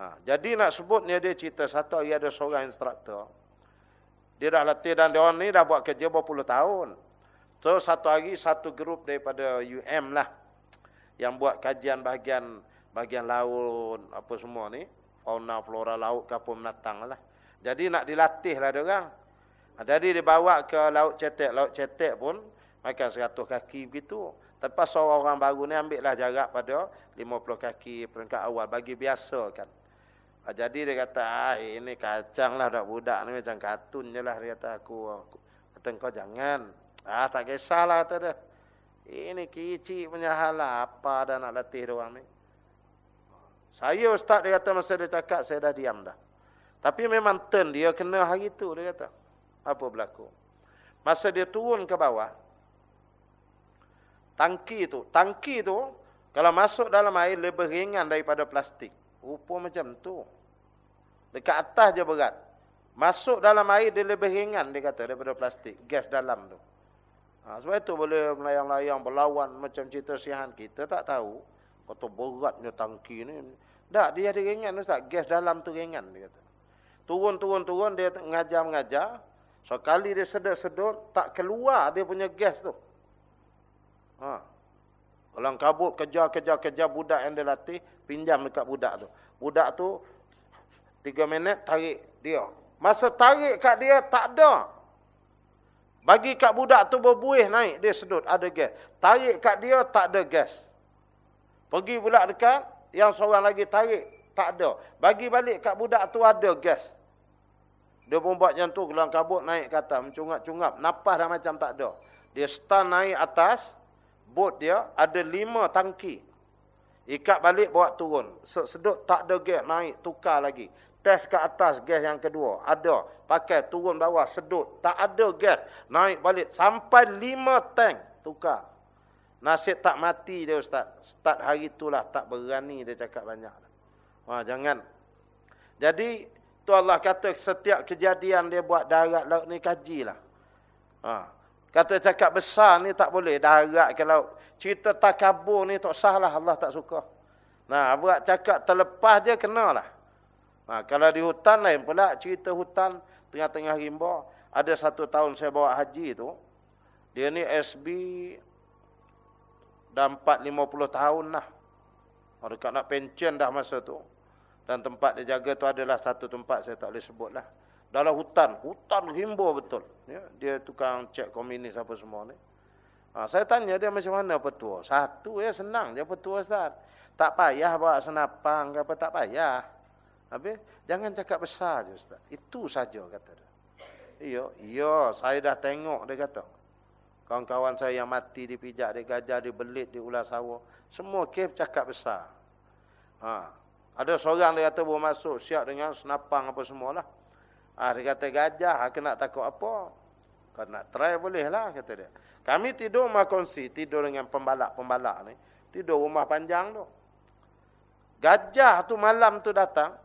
Ha, jadi nak sebutnya dia cerita satu hari ada seorang instruktor. Dia dah latih dan dia ni dah buat kerja berpuluh tahun. Terus satu hari satu grup daripada UM lah yang buat kajian bahagian bahagian laut apa semua ni fauna flora laut apa menatang lah jadi nak dilatih lah dia orang ha, jadi dibawa ke laut cetek laut cetek pun makan 100 kaki begitu tapi seorang orang baru ni ambil lah jarak pada 50 kaki peringkat awal bagi biasa kan ha, jadi dia kata ah, ini kacang lah budak-budak ni macam kartun je lah dia kata aku, aku kata kau jangan ah tak kisahlah kata dia ini kecil punya hal lah. Apa dah nak latih orang ni. Saya ustaz dia kata masa dia cakap saya dah diam dah. Tapi memang turn dia kena hari tu dia kata. Apa berlaku? Masa dia turun ke bawah. Tangki tu. Tangki tu. Kalau masuk dalam air lebih ringan daripada plastik. Rupa macam tu. Dekat atas je berat. Masuk dalam air dia lebih ringan dia kata daripada plastik. Gas dalam tu. Ha, sebab itu boleh melayang-layang berlawan macam cerita sihan. Kita tak tahu. Kata beratnya tangki ni. Tak, dia ada ringan Ustaz. Gas dalam tu ringan. Dia kata. Turun, turun, turun. Dia ngajar-ngajar. So, kali dia sedut-sedut. Tak keluar dia punya gas tu. Ha. Kalau kabut, kejar, kejar, kejar budak yang dia latih. Pinjam dekat budak tu. Budak tu. Tiga minit, tarik dia. Masa tarik kat dia, tak ada. Bagi kat budak tu berbuih naik, dia sedut, ada gas. Tarik kat dia, tak ada gas. Pergi pula dekat, yang seorang lagi tarik, tak ada. Bagi balik kat budak tu, ada gas. Dia pun buat macam tu, kelang kabut naik kata, mencungap-cungap. Napas dah macam tak ada. Dia stun naik atas, bot dia, ada lima tangki. Ikat balik, bawa turun. Sedut, tak ada gas, naik, tukar lagi. Test ke atas gas yang kedua. Ada. Pakai turun bawah sedut. Tak ada gas. Naik balik. Sampai lima tank. Tukar. Nasib tak mati dia Ustaz. Start hari itulah tak berani dia cakap banyak. Wah, jangan. Jadi, tu Allah kata setiap kejadian dia buat darat laut ni kajilah. Ha. Kata cakap besar ni tak boleh. Darat ke laut. Cerita takabur ni tak sah lah. Allah tak suka. Nah, buat cakap terlepas je kenalah. Ha, kalau di hutan lain pula cerita hutan tengah-tengah rimba. Ada satu tahun saya bawa haji tu. Dia ni SB dah 4-50 tahun lah. Oh, dekat nak pension dah masa tu. Dan tempat dia jaga tu adalah satu tempat saya tak boleh sebut lah. Dalam hutan. Hutan rimba betul. Ya, dia tukang cek komunis apa semua ni. Ha, saya tanya dia macam mana petua. Satu ya senang je petua Ustaz. Tak payah bawa senapang ke apa tak payah. Habis jangan cakap besar je ustaz. Itu saja kata dia. Iya, iya, saya dah tengok dia kata. Kawan-kawan saya yang mati dipijak di gajah, dibelit di ular sawah, semua kes cakap besar. Ha. Ada seorang dia kata masuk siap dengan senapang apa semualah. Ha, dia kata gajah, aku nak takut apa? Kau nak try boleh lah kata dia. Kami tidur rumah kongsi, tidur dengan pembalak-pembalak ni. Tidur rumah panjang tu. Gajah tu malam tu datang,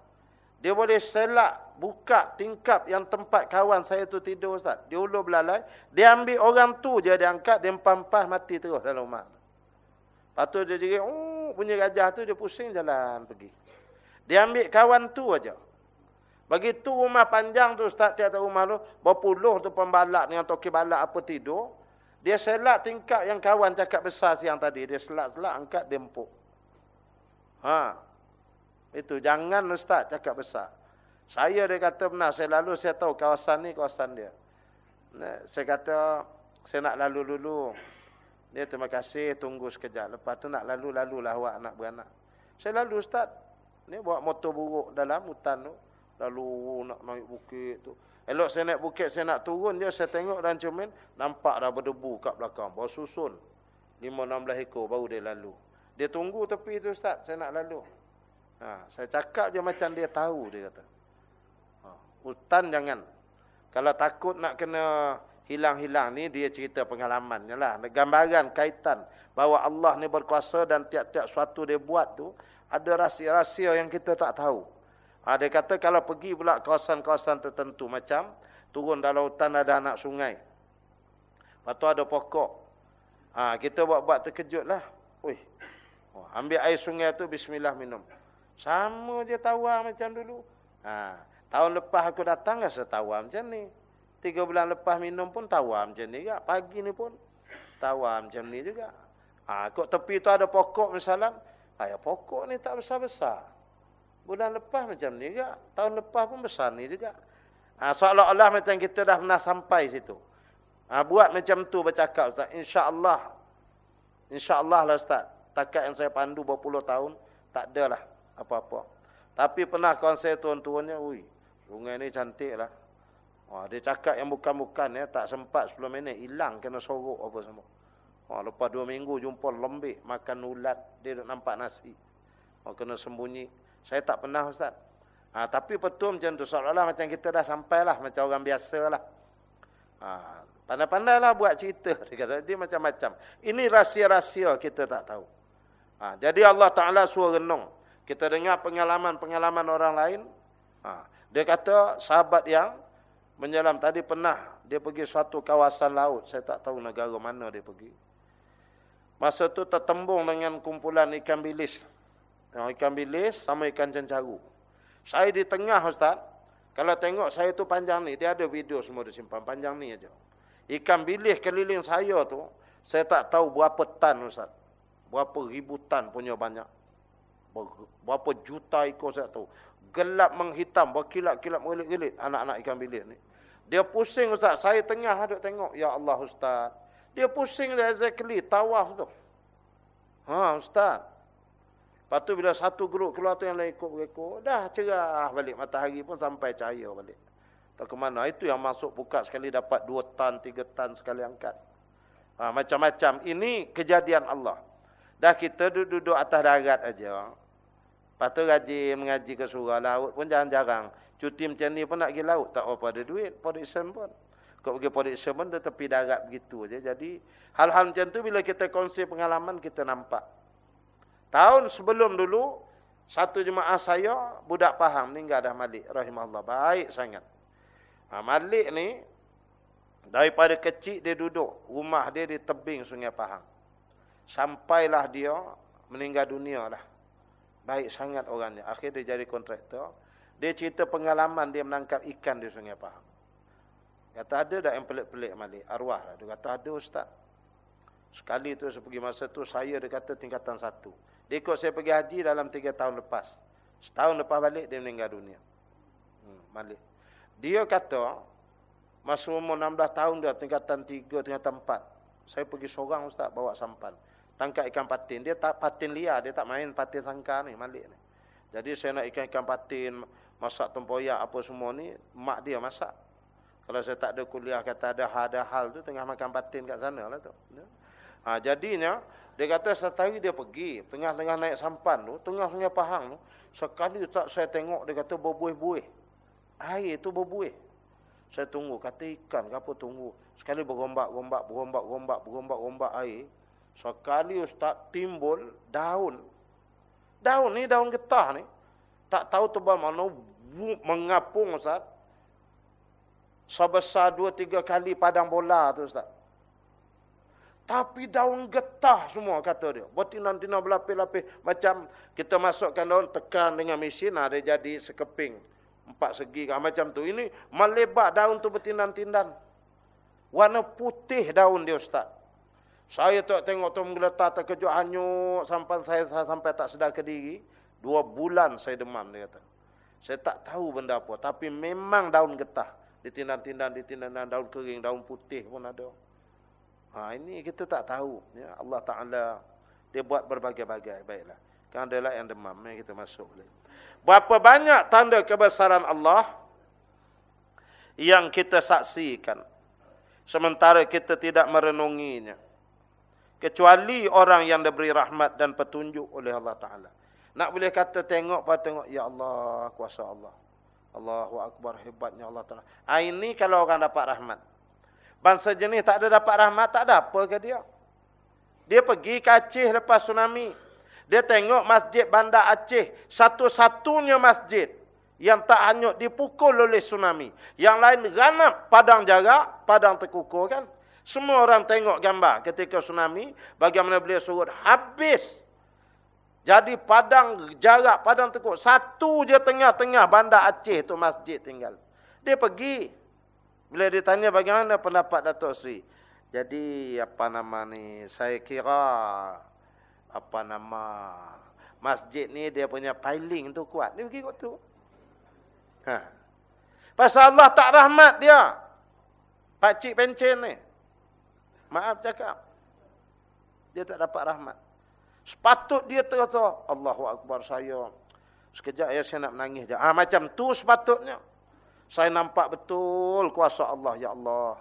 dia boleh selak, buka tingkap yang tempat kawan saya tu tidur Ustaz. Dia ulur belalai. Dia ambil orang tu je dia angkat. Dia empah-empah mati terus dalam rumah. Lepas tu dia jadi, oh, punya gajah tu dia pusing jalan pergi. Dia ambil kawan tu aja. Begitu rumah panjang tu Ustaz, tiap-tiap rumah tu, berpuluh tu pembalak dengan toki balak apa tidur. Dia selak tingkap yang kawan cakap besar siang tadi. Dia selak-selak angkat, dia empuk. Ha. Itu jangan ustaz cakap besar. Saya dia kata benar, saya lalu saya tahu kawasan ni kawasan dia. Saya kata saya nak lalu dulu. Dia terima kasih tunggu sekejap. Lepas tu nak lalu lalulah awak anak beranak. Saya lalu ustaz. Ni bawa motor buruk dalam hutan tu. Lalu nak naik bukit tu. Elok saya naik bukit, saya nak turun je, saya tengok dan cermin, nampak dah berdebu kat belakang. Bawa susun. 5-16 ekor baru dia lalu. Dia tunggu tepi tu ustaz, saya nak lalu. Ha, saya cakap je macam dia tahu dia kata. Ha, hutan jangan. Kalau takut nak kena hilang-hilang ni dia cerita pengalamannya lah. Gambaran kaitan bahawa Allah ni berkuasa dan tiap-tiap suatu dia buat tu Ada rahsia-rahsia yang kita tak tahu. Ha, dia kata kalau pergi pula kawasan-kawasan tertentu macam turun dalam hutan ada anak sungai. Lepas tu ada pokok. Ha, kita buat-buat terkejut lah. Ui. Oh, ambil air sungai tu bismillah minum. Sama je tawar macam dulu. Ha, tahun lepas aku datang rasa tawar macam ni. Tiga bulan lepas minum pun tawar macam ni juga. Pagi ni pun tawar macam ni juga. Ha, kok tepi tu ada pokok misalnya. Ayah pokok ni tak besar-besar. Bulan lepas macam ni juga. Tahun lepas pun besar ni juga. Ha, Seolah-olah macam kita dah pernah sampai situ. Ha, buat macam tu bercakap Ustaz. InsyaAllah. InsyaAllah lah Ustaz. Takat yang saya pandu berpuluh tahun. Tak ada lah apa-apa. Tapi pernah kawan saya tuan-tuannya. Ui, sungai ni cantik lah. Ha, dia cakap yang bukan-bukan ya, tak sempat 10 minit, hilang kena sorok apa semua. Ha, lepas 2 minggu jumpa lembik, makan ulat, dia nampak nasi. Ha, kena sembunyi. Saya tak pernah Ustaz. Ha, tapi betul macam tu, seolah-olah macam kita dah sampai lah, macam orang biasa lah. Ha, Pandai-pandai lah buat cerita. (laughs) Dia kata, dia macam-macam. Ini rahsia-rahsia kita tak tahu. Ha, jadi Allah Ta'ala suruh renung. Kita dengar pengalaman-pengalaman orang lain. Ha, dia kata, sahabat yang menyelam tadi pernah dia pergi suatu kawasan laut saya tak tahu negara mana dia pergi masa tu tertembung dengan kumpulan ikan bilis ikan bilis sama ikan cencaru saya di tengah ustaz kalau tengok saya tu panjang ni dia ada video semua disimpan panjang ni aja ikan bilis keliling saya tu saya tak tahu berapa tan ustaz berapa ribu tan punya banyak berapa juta ekor saya tahu gelap menghitam, berkilat-kilat mengelit-gelit anak-anak ikan bilis ni. Dia pusing Ustaz, saya tengah duduk tengok. Ya Allah Ustaz. Dia pusing dia exactly, tawaf tu. Ha Ustaz. Lepas tu bila satu grup keluar tu yang lain ikut-ikut, dah cerah balik. Matahari pun sampai cahaya balik. Tak ke mana. Itu yang masuk buka sekali dapat dua tan, tiga tan sekali angkat. Ha, Macam-macam. Ini kejadian Allah. Dah kita duduk-duduk atas darat aja. Lepas tu rajin mengaji ke surah laut pun jarang-jarang. Cuti macam ni pun nak pergi laut. Tak apa ada duit. Production pun. Kau pergi production pun tepi darat begitu je. Jadi hal-hal macam tu bila kita kongsi pengalaman kita nampak. Tahun sebelum dulu. Satu jemaah saya budak Pahang meninggal dah Malik. Rahimahullah. Baik sangat. Ha, Malik ni. Daripada kecil dia duduk. Rumah dia di tebing sungai Pahang. Sampailah dia meninggal dunia lah. Baik sangat orangnya. Akhir dia jadi kontraktor. Dia cerita pengalaman dia menangkap ikan di Sungai Pahang. Kata ada tak yang pelik-pelik malik? Arwah lah. Dia kata ada ustaz. Sekali tu saya pergi masa tu saya dia kata tingkatan satu. Dia ikut saya pergi haji dalam tiga tahun lepas. Setahun lepas balik dia meninggal dunia. Hmm, malik. Dia kata masa umur 16 tahun dia tingkatan tiga, tingkatan empat. Saya pergi seorang ustaz bawa sampan tangkap ikan patin. Dia tak patin liar, dia tak main patin sangka ni, malik ni. Jadi saya nak ikan-ikan patin, masak tempoyak apa semua ni, mak dia masak. Kalau saya tak ada kuliah, kata ada ada hal tu, tengah makan patin kat sana lah tu. Ya. Ha, jadinya, dia kata setahun dia pergi, tengah-tengah naik sampan tu, tengah sungai Pahang tu, sekali tak saya tengok, dia kata berbuih-buih. Air tu berbuih. Saya tunggu, kata ikan, apa tunggu. Sekali berombak-rombak, berombak-rombak, berombak-rombak air. Sekali ustaz timbul daun. Daun ni daun getah ni. Tak tahu tebal mana mengapung ustaz. Sebesar dua tiga kali padang bola tu ustaz. Tapi daun getah semua kata dia. Bertinam-tinam berlapis-lapis. Macam kita masukkan daun tekan dengan mesin. Ada jadi sekeping. Empat segi kan. Macam tu. Ini melebat daun tu bertinam-tinam. Warna putih daun dia ustaz. Saya tak tengok tu menggeletar terkejut hanyut sampai saya sampai tak sedar ke diri. Dua bulan saya demam dia kata. Saya tak tahu benda apa. Tapi memang daun getah. Ditindang-tindang, ditindang daun kering, daun putih pun ada. Ha, ini kita tak tahu. Ya, Allah Ta'ala dia buat berbagai-bagai. Baiklah. Kan adalah yang demam. Mari kita masuk. Berapa banyak tanda kebesaran Allah yang kita saksikan. Sementara kita tidak merenunginya kecuali orang yang diberi rahmat dan petunjuk oleh Allah Taala. Nak boleh kata tengok pada tengok ya Allah kuasa Allah. Allahu akbar hebatnya Allah Taala. Ah ini kalau orang dapat rahmat. Bangsa jenis tak ada dapat rahmat tak ada apa ke dia. Dia pergi ke Aceh lepas tsunami. Dia tengok masjid Bandar Aceh. Satu-satunya masjid. Yang tak hanyut dipukul oleh tsunami. Yang lain ganap padang jarak. Padang terkukur kan. Semua orang tengok gambar ketika tsunami. Bagaimana beliau surut. Habis. Jadi padang jarak padang terkukur. Satu je tengah-tengah Bandar Aceh tu masjid tinggal. Dia pergi. Bila ditanya bagaimana pendapat Datuk Sri. Jadi apa nama ni. Saya kira apa nama masjid ni dia punya piling tu kuat. Dia pergi kot tu. Ha. Pasal Allah tak rahmat dia. Pak cik pencen ni. Maaf cakap. Dia tak dapat rahmat. Sepatut dia terkata, Allahu Akbar saya. Sekejap ya saya nak menangis. Ah macam tu sepatutnya. Saya nampak betul kuasa Allah ya Allah.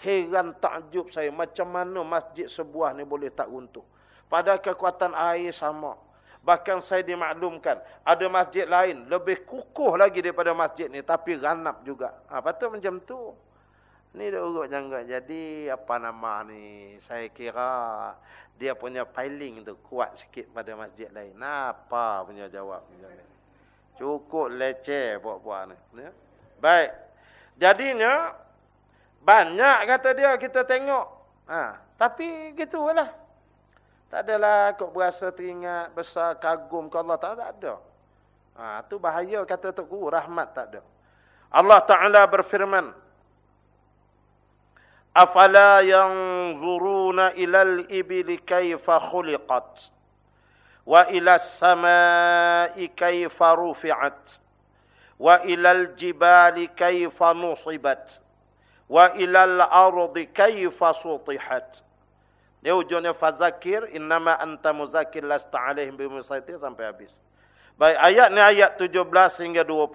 Heran takjub saya macam mana masjid sebuah ni boleh tak runtuh. Pada kekuatan air sama. Bahkan saya dimaklumkan. Ada masjid lain. Lebih kukuh lagi daripada masjid ni. Tapi ganap juga. Ha, patut macam tu. Ni dia urut janggut. Jadi apa nama ni. Saya kira. Dia punya piling tu kuat sikit pada masjid lain. Apa punya jawab. Cukup leceh buat-buat ni. Ya? Baik. Jadinya. Banyak kata dia kita tengok. Ha, tapi gitulah. Tak adalah kau berasa teringat besar kagum ke Allah Taala tak ada. Ha tu bahaya kata tok guru rahmat tak ada. Allah Taala berfirman Afala yanzuruna ilal ibili kaifa khuliqat wa ila samai kaifa rufi'at wa ilal jibali kaifa nusibat wa ilal ardi kaifa sutihat dia ujungnya fazakir innama anta muzakir lasta alaihim bimusaitir sampai habis. Baik ayat ni ayat 17 hingga 20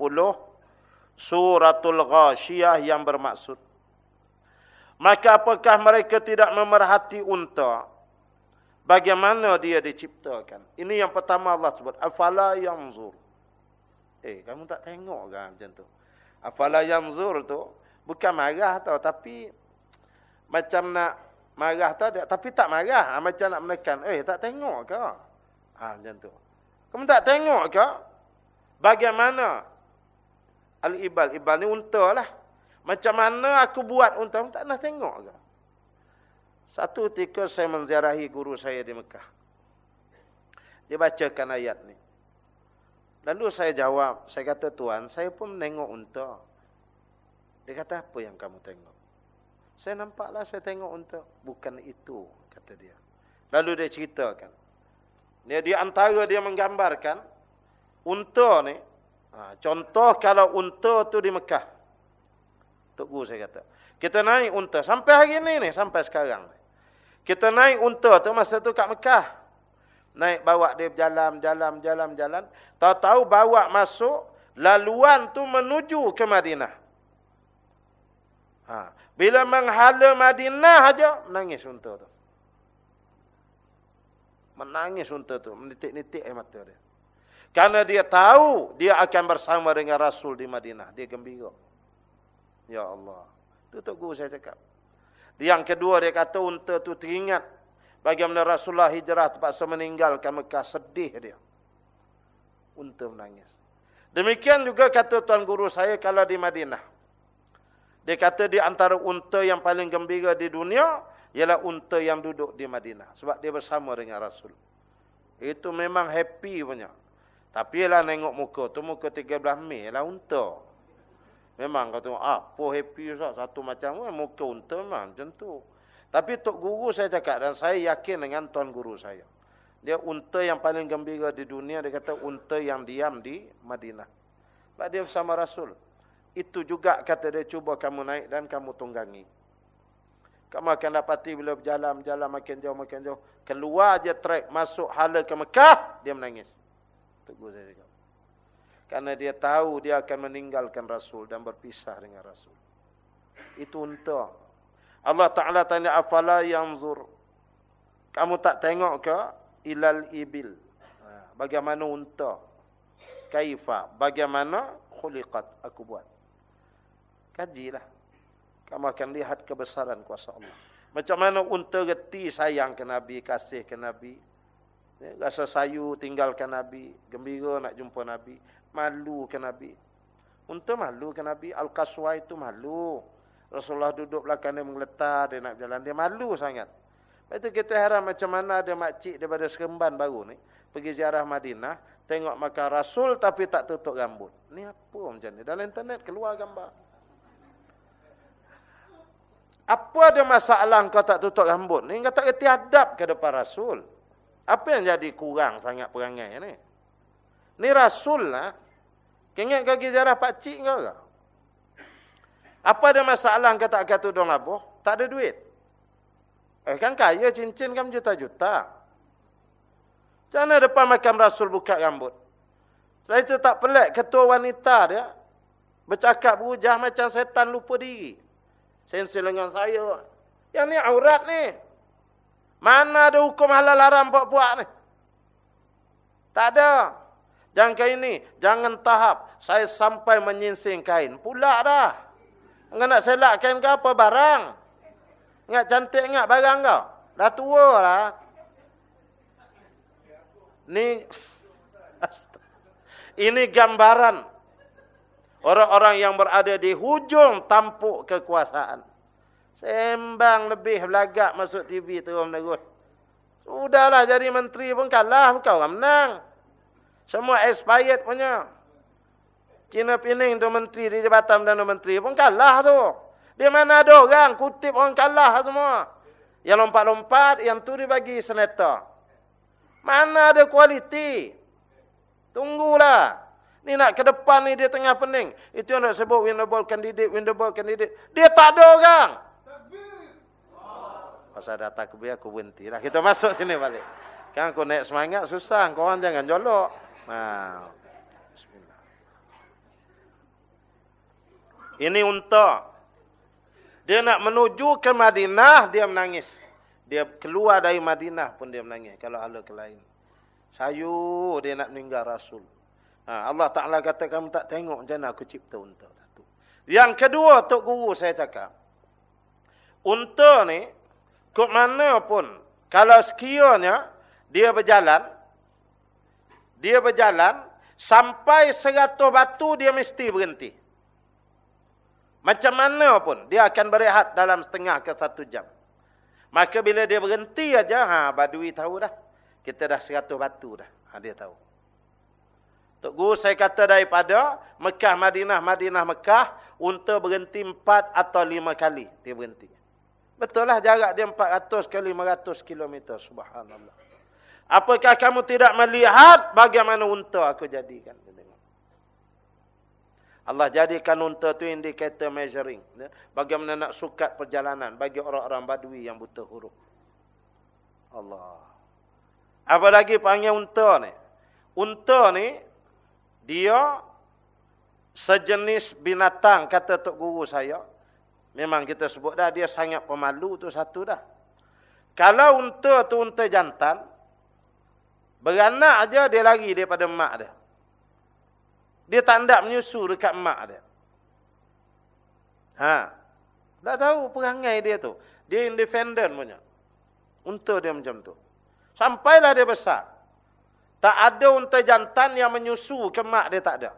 suratul ghasyiyah yang bermaksud Maka apakah mereka tidak memerhati unta bagaimana dia diciptakan? Ini yang pertama Allah sebut afala yanzur. Eh kamu tak tengok kan macam tu? Afala yanzur tu bukan marah tau tapi macam nak Marah ada. Tapi tak marah. Ha, macam nak menekan. Eh, tak tengok ke? Ha, macam tu. Kamu tak tengok ke? Bagaimana? Al-Ibal. Ibal ni unta lah. Macam mana aku buat unta? Kamu tak nak tengok ke? Satu ketika saya menziarahi guru saya di Mekah. Dia bacakan ayat ni. Lalu saya jawab. Saya kata, Tuan, saya pun menengok unta. Dia kata, apa yang kamu tengok? Saya nampaklah saya tengok untuk bukan itu kata dia. Lalu dia ceritakan. Dia di antara dia menggambarkan unta ni. Ha, contoh kalau unta tu di Mekah. Tok guru saya kata. Kita naik unta sampai hari ini ni sampai sekarang. Kita naik unta tu masa tu kat Mekah. Naik bawa dia berjalan, jalan, jalan, jalan. Tahu-tahu bawa masuk laluan tu menuju ke Madinah. Ha. Bila menghala Madinah aja menangis unta tu. Menangis unta tu, menitik-nitik air mata dia. Karena dia tahu dia akan bersama dengan Rasul di Madinah. Dia gembira. Ya Allah. Itu Tok Guru saya cakap. Yang kedua dia kata unta tu teringat. Bagaimana Rasulullah hijrah terpaksa meninggalkan Mekah. Sedih dia. Unta menangis. Demikian juga kata Tuan Guru saya kalau di Madinah. Dia kata di antara unta yang paling gembira di dunia ialah unta yang duduk di Madinah sebab dia bersama dengan Rasul. Itu memang happy punya. Tapi ialah nengok muka tu muka 13 Mei ialah unta. Memang kau tengok ah, apa happy Ustaz satu macam muka unta memang macam tu. Tapi tok guru saya cakap dan saya yakin dengan tuan guru saya. Dia unta yang paling gembira di dunia dia kata unta yang diam di Madinah. Sebab dia bersama Rasul. Itu juga kata dia cuba kamu naik dan kamu tunggangi. Kamu akan dapati bila berjalan, berjalan makin jauh, makin jauh. Keluar je trek, masuk hala ke Mekah, dia menangis. Tegur saya juga. Karena dia tahu dia akan meninggalkan Rasul dan berpisah dengan Rasul. Itu unta. Allah Ta'ala tanya, Afala yanzur. Kamu tak tengok ke? Ilal ibil. Ha, bagaimana unta? Kaifa? Bagaimana khuliqat aku buat? Kajilah. Kamu akan lihat kebesaran kuasa Allah. Macam mana unta reti sayang ke Nabi, kasih ke Nabi. Ya, rasa sayu tinggalkan Nabi. Gembira nak jumpa Nabi. Malu ke Nabi. Unta malu ke Nabi. Al-Qaswa itu malu. Rasulullah duduk belakang dia menggeletar. Dia nak jalan. Dia malu sangat. Lepas itu kita heran macam mana ada makcik daripada Seremban baru ni. Pergi ziarah Madinah. Tengok makan Rasul tapi tak tutup rambut. Ni apa macam ni? Dalam internet keluar gambar. Apa ada masalah kau tak tutup rambut ni? Kau tak kerti adab ke depan Rasul. Apa yang jadi kurang sangat perangai ni? Ni Rasul lah. Kau ingat kau pergi ziarah pakcik kau ke? Apa ada masalah kau tak kata tudung labuh? Tak ada duit. Eh kan kaya cincin kan juta-juta. Mana depan makam Rasul buka rambut? Saya itu tak pelik ketua wanita dia. Bercakap berujah macam setan lupa diri. Sensil dengan saya. Yang ni aurat ni. Mana ada hukum halal haram buat-buat ni? Tak ada. Jangan kain ni. Jangan tahap. Saya sampai menyinsing kain. Pula dah. Enggak nak selak kain ke apa barang? Enggak cantik enggak barang kau? Dah tua lah. Ni. (laughs) Ini gambaran Orang-orang yang berada di hujung tampuk kekuasaan. Sembang lebih belagak masuk TV menegur. Sudahlah jadi menteri pun kalah. Bukan orang menang. Semua expired punya. Cina Pining tu menteri di Jabatan dan Menteri pun kalah tu. Di mana ada orang kutip orang kalah semua. Yang lompat-lompat, yang tu dibagi senator. Mana ada kualiti? Tunggulah. Ni nak ke depan ni dia tengah pening. Itu yang nak sebut winnable candidate, winnable candidate. Dia tak ada orang. Pasal dah takbir aku berhenti lah. Kita masuk sini balik. Kan aku naik semangat susah. Kau orang jangan jolok. Nah. Bismillah. Ini unta. Dia nak menuju ke Madinah, dia menangis. Dia keluar dari Madinah pun dia menangis. Kalau ala ke lain. Sayu dia nak meninggal Rasul. Ha, Allah Ta'ala kata kamu tak tengok macam mana aku cipta unta. Satu. Yang kedua, Tok Guru saya cakap. Unta ni, ke mana pun, kalau sekiranya dia berjalan, dia berjalan, sampai seratus batu dia mesti berhenti. Macam mana pun, dia akan berehat dalam setengah ke satu jam. Maka bila dia berhenti aja, ha, badui tahu dah. Kita dah seratus batu dah. Ha, dia tahu. Tok Guru saya kata daripada Mekah, Madinah, Madinah, Mekah. Unta berhenti empat atau lima kali. Dia berhenti. Betul lah jarak dia empat ratus ke lima ratus kilometer. Subhanallah. Apakah kamu tidak melihat bagaimana unta aku jadikan? Allah jadikan unta tu indikator measuring. Bagaimana nak sukat perjalanan bagi orang-orang badui yang buta huruf. Allah. Apa lagi panggil unta ni? Unta ni dia sejenis binatang kata tok guru saya. Memang kita sebut dah dia sangat pemalu tu satu dah. Kalau unta tu unta jantan beranak aja dia lari daripada mak dia. Dia tak hendak menyusu dekat mak dia. Ha. Tak tahu perangai dia tu. Dia independent punya. Unta dia macam tu. Sampailah dia besar. Tak ada unta jantan yang menyusu ke mak dia tak ada.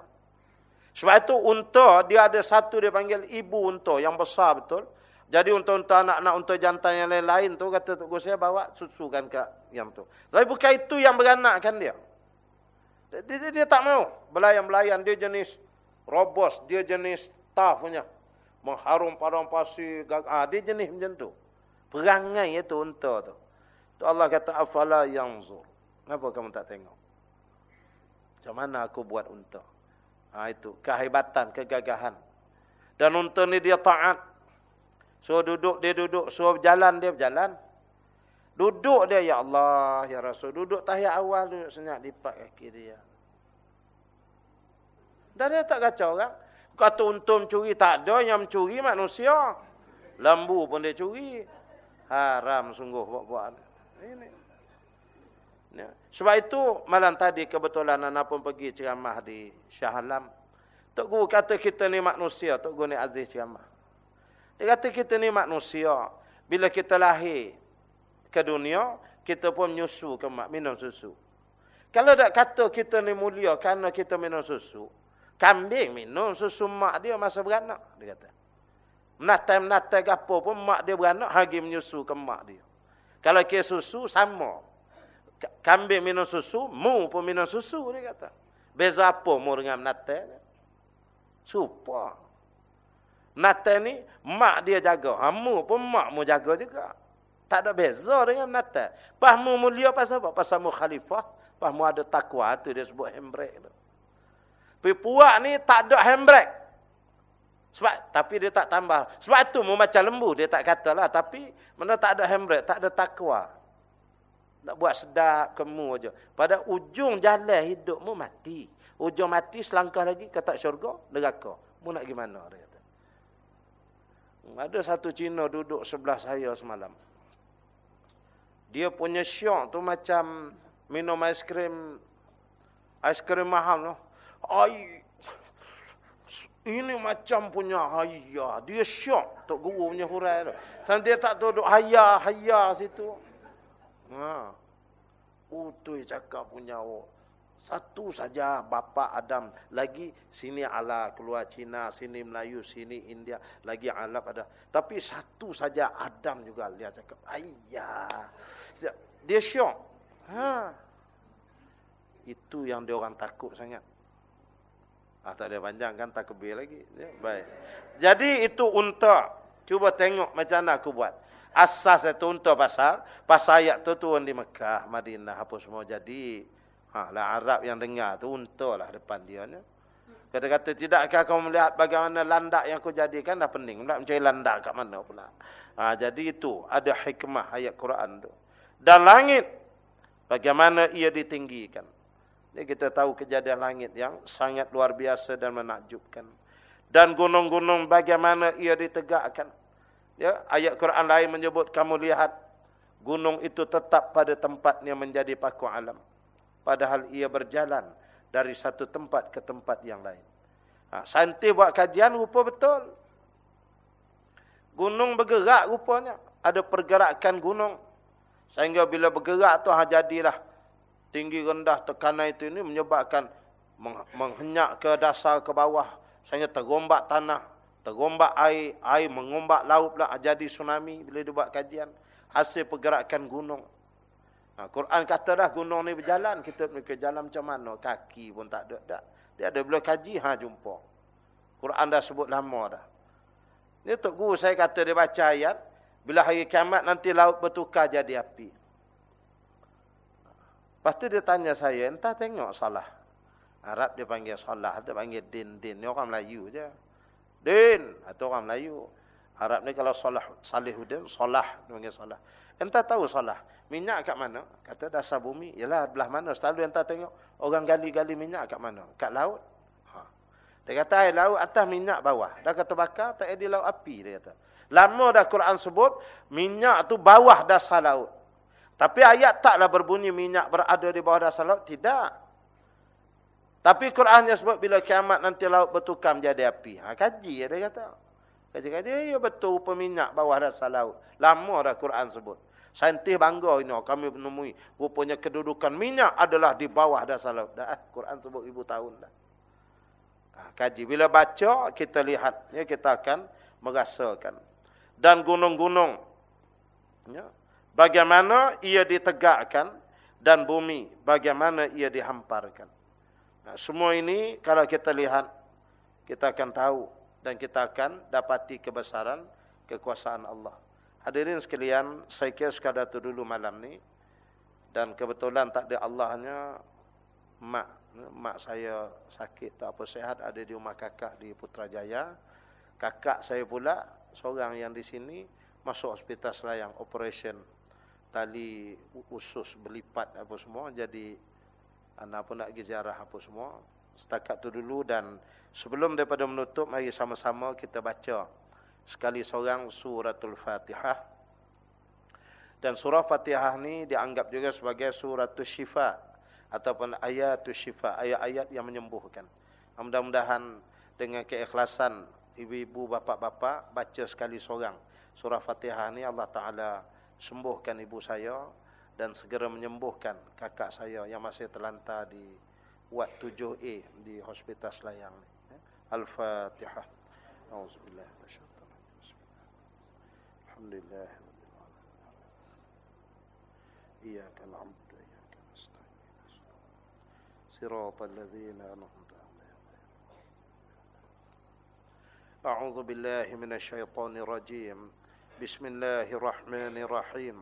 Sebab itu unta dia ada satu dia panggil ibu unta yang besar betul. Jadi unta-unta anak-anak unta jantan yang lain-lain tu kata tok saya bawa susukan ke yang tu. Tapi bukan itu yang beranakkan dia. Dia, dia, dia tak mau. Belayan-belayan dia jenis robos, dia jenis tough punya. Mengharum padang pasir, ah dia jenis macam tu. Perangai itu unta tu. Tu Allah kata afala yanzur. Kenapa kamu tak tengok? Macam mana aku buat unta? Ha, itu kehebatan, kegagahan. Dan unta ni dia taat. So duduk, dia duduk. So berjalan, dia berjalan. Duduk dia, Ya Allah, Ya Rasul. Duduk tahiyat awal, duduk senyap lipat kaki dia. Dan dia tak kacau kan? Kata unta mencuri, tak ada yang mencuri manusia. Lambu pun dia curi. Haram sungguh buat-buat. Ya. Sebab itu malam tadi kebetulan anak pun pergi ceramah di Shah Alam. Tok Guru kata kita ni manusia. Tok Guru ni Aziz ceramah. Dia kata kita ni manusia. Bila kita lahir ke dunia, kita pun menyusu ke mak, minum susu. Kalau tak kata kita ni mulia kerana kita minum susu, kambing minum susu mak dia masa beranak, dia kata. Menatai-menatai gapo pun mak dia beranak, hagi menyusu ke mak dia. Kalau ke susu, sama. Kambing minum susu, mu pun minum susu, dia kata. Beza apa mu dengan menatai? Supa. Menatai ni, mak dia jaga. Ha, mu pun mak mu jaga juga. Tak ada beza dengan Natal. Pahmu mulia pasal apa? Pasal mu khalifah. Pahmu ada takwa. Itu dia sebut handbrake. Tapi puak ni tak ada handbrake. Sebab, tapi dia tak tambah. Sebab tu mu macam lembu. Dia tak katalah. Tapi mana tak ada handbrake. Tak ada takwa. Tak buat sedap kemu aja. Pada ujung jalan hidup mu mati. Ujung mati selangkah lagi ke tak syurga. Neraka. Mu nak gimana? Dia kata. Ada satu Cina duduk sebelah saya semalam. Dia punya syok tu macam minum aiskrim aiskrim mahal tu. Ai ini macam punya haya. Dia syok tok guru punya hurai tu. Sampai dia tak tahu duk haya haya situ. Ha. Utui cakap punya oh. Satu saja bapa Adam. Lagi sini ala keluar Cina, sini Melayu, sini India. Lagi Arab ada. Tapi satu saja Adam juga dia cakap. Ayah. Dia syok. Ha. Itu yang dia orang takut sangat. Ah, tak ada panjang kan tak kebir lagi. Ya, baik. Jadi itu unta. Cuba tengok macam mana aku buat. Asas itu unta pasal. Pasal ayat tu turun di Mekah, Madinah, apa semua. Jadi Ha, lah Arab yang dengar tu lah depan dia. Kata-kata tidakkah kau melihat bagaimana landak yang kau jadikan dah pening. Nak mencari landak kat mana pula. Ha, jadi itu ada hikmah ayat Quran tu. Dan langit bagaimana ia ditinggikan. Ini kita tahu kejadian langit yang sangat luar biasa dan menakjubkan. Dan gunung-gunung bagaimana ia ditegakkan. Ya, ayat Quran lain menyebut kamu lihat gunung itu tetap pada tempatnya menjadi paku alam padahal ia berjalan dari satu tempat ke tempat yang lain. Ha, Santi buat kajian rupa betul. Gunung bergerak rupanya. Ada pergerakan gunung. Sehingga bila bergerak tu ha, jadilah tinggi rendah tekanan itu ini menyebabkan menghenyak ke dasar ke bawah. Sehingga terombak tanah. Terombak air. Air mengombak laut pula. Ha, jadi tsunami bila dia buat kajian. Hasil pergerakan gunung. Ha, Quran kata dah gunung ni berjalan. Kita pergi jalan macam mana? Kaki pun tak ada. Tak. Dia ada bila kaji, ha jumpa. Quran dah sebut lama dah. Ni Tok Guru saya kata dia baca ayat. Bila hari kiamat nanti laut bertukar jadi api. Lepas tu dia tanya saya, entah tengok salah. Arab dia panggil salah, dia panggil din, din. Ni orang Melayu je. Din, itu orang Melayu. Arab ni kalau salah, salihudin, salah, dia panggil salah. Entah tahu salah. Minyak kat mana? Kata dasar bumi. Yalah belah mana? Selalu entah tengok. Orang gali-gali minyak kat mana? Kat laut. Ha. Dia kata air laut atas minyak bawah. Dah kata bakar tak ada laut api. Dia kata. Lama dah Quran sebut. Minyak tu bawah dasar laut. Tapi ayat taklah berbunyi minyak berada di bawah dasar laut. Tidak. Tapi Quran yang sebut bila kiamat nanti laut bertukar menjadi api. Ha, kaji dia kata. Kaji-kaji. Ya betul peminyak bawah dasar laut. Lama dah Quran sebut. Saintis bangga ini kami menemui rupanya kedudukan minyak adalah di bawah dasar laut. Dah eh, Quran sebut ribu tahun dah. Ha, kaji bila baca kita lihat ya kita akan merasakan dan gunung-gunung ya bagaimana ia ditegakkan dan bumi bagaimana ia dihamparkan. Nah, semua ini kalau kita lihat kita akan tahu dan kita akan dapati kebesaran kekuasaan Allah. Hadirin sekalian, saya kira sekadar itu dulu malam ni. Dan kebetulan tak ada Allahnya, mak mak saya sakit tak apa sehat ada di rumah kakak di Putrajaya. Kakak saya pula seorang yang di sini masuk hospital Selayang operation tali usus berlipat apa semua jadi anak pun nak pergi ziarah apa semua. Setakat tu dulu dan sebelum daripada menutup mari sama-sama kita baca sekali seorang suratul Fatihah. Dan surah Fatihah ni dianggap juga sebagai suratul syifa ataupun ayatul syifa, ayat-ayat yang menyembuhkan. Mudah-mudahan dengan keikhlasan ibu-ibu, bapa-bapa baca sekali seorang surah Fatihah ni Allah Taala sembuhkan ibu saya dan segera menyembuhkan kakak saya yang masih terlantar di Wat 7A di Hospital Selayang ni. Ya. Al-Fatihah. Auzubillah minasyaitanir Alhamdulillah. Iyyaka na'budu wa iyyaka nasta'in. Siratal ladzina an'amta 'alaihim. A'udzu billahi minasyaitonir rajim. Bismillahirrahmanirrahim.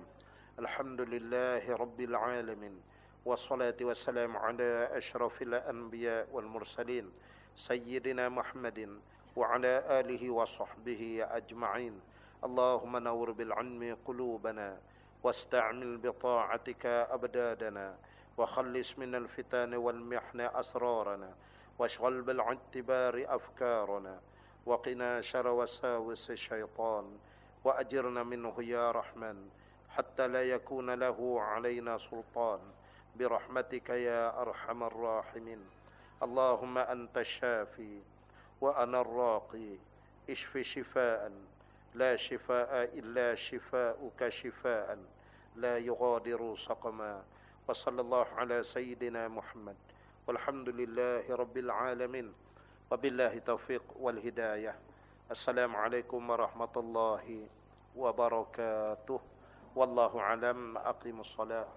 الحمد لله رب العالمين والصلاة والسلام على أشرف الأنبياء والمرسلين سيدنا محمد وعلى آله وصحبه أجمعين. اللهم نور بالعلم قلوبنا واستعمل بطاعتك أبدادنا وخلص من الفتن والمحن أسرارنا واشغل بالاعتبار أفكارنا وقنا شر وساوس الشيطان وأجرنا منه يا رحمن حتى لا يكون له علينا سلطان. برحمتك يا ارحم الراحمين اللهم انت الشافي وانا الراقي اشف شفاء لا شفاء الا شفاؤك شفاء لا يغادر سقما وصلى الله على سيدنا محمد والحمد لله رب العالمين وبالله توفيق والهدايه السلام عليكم ورحمه الله وبركاته والله أعلم أقيموا الصلاة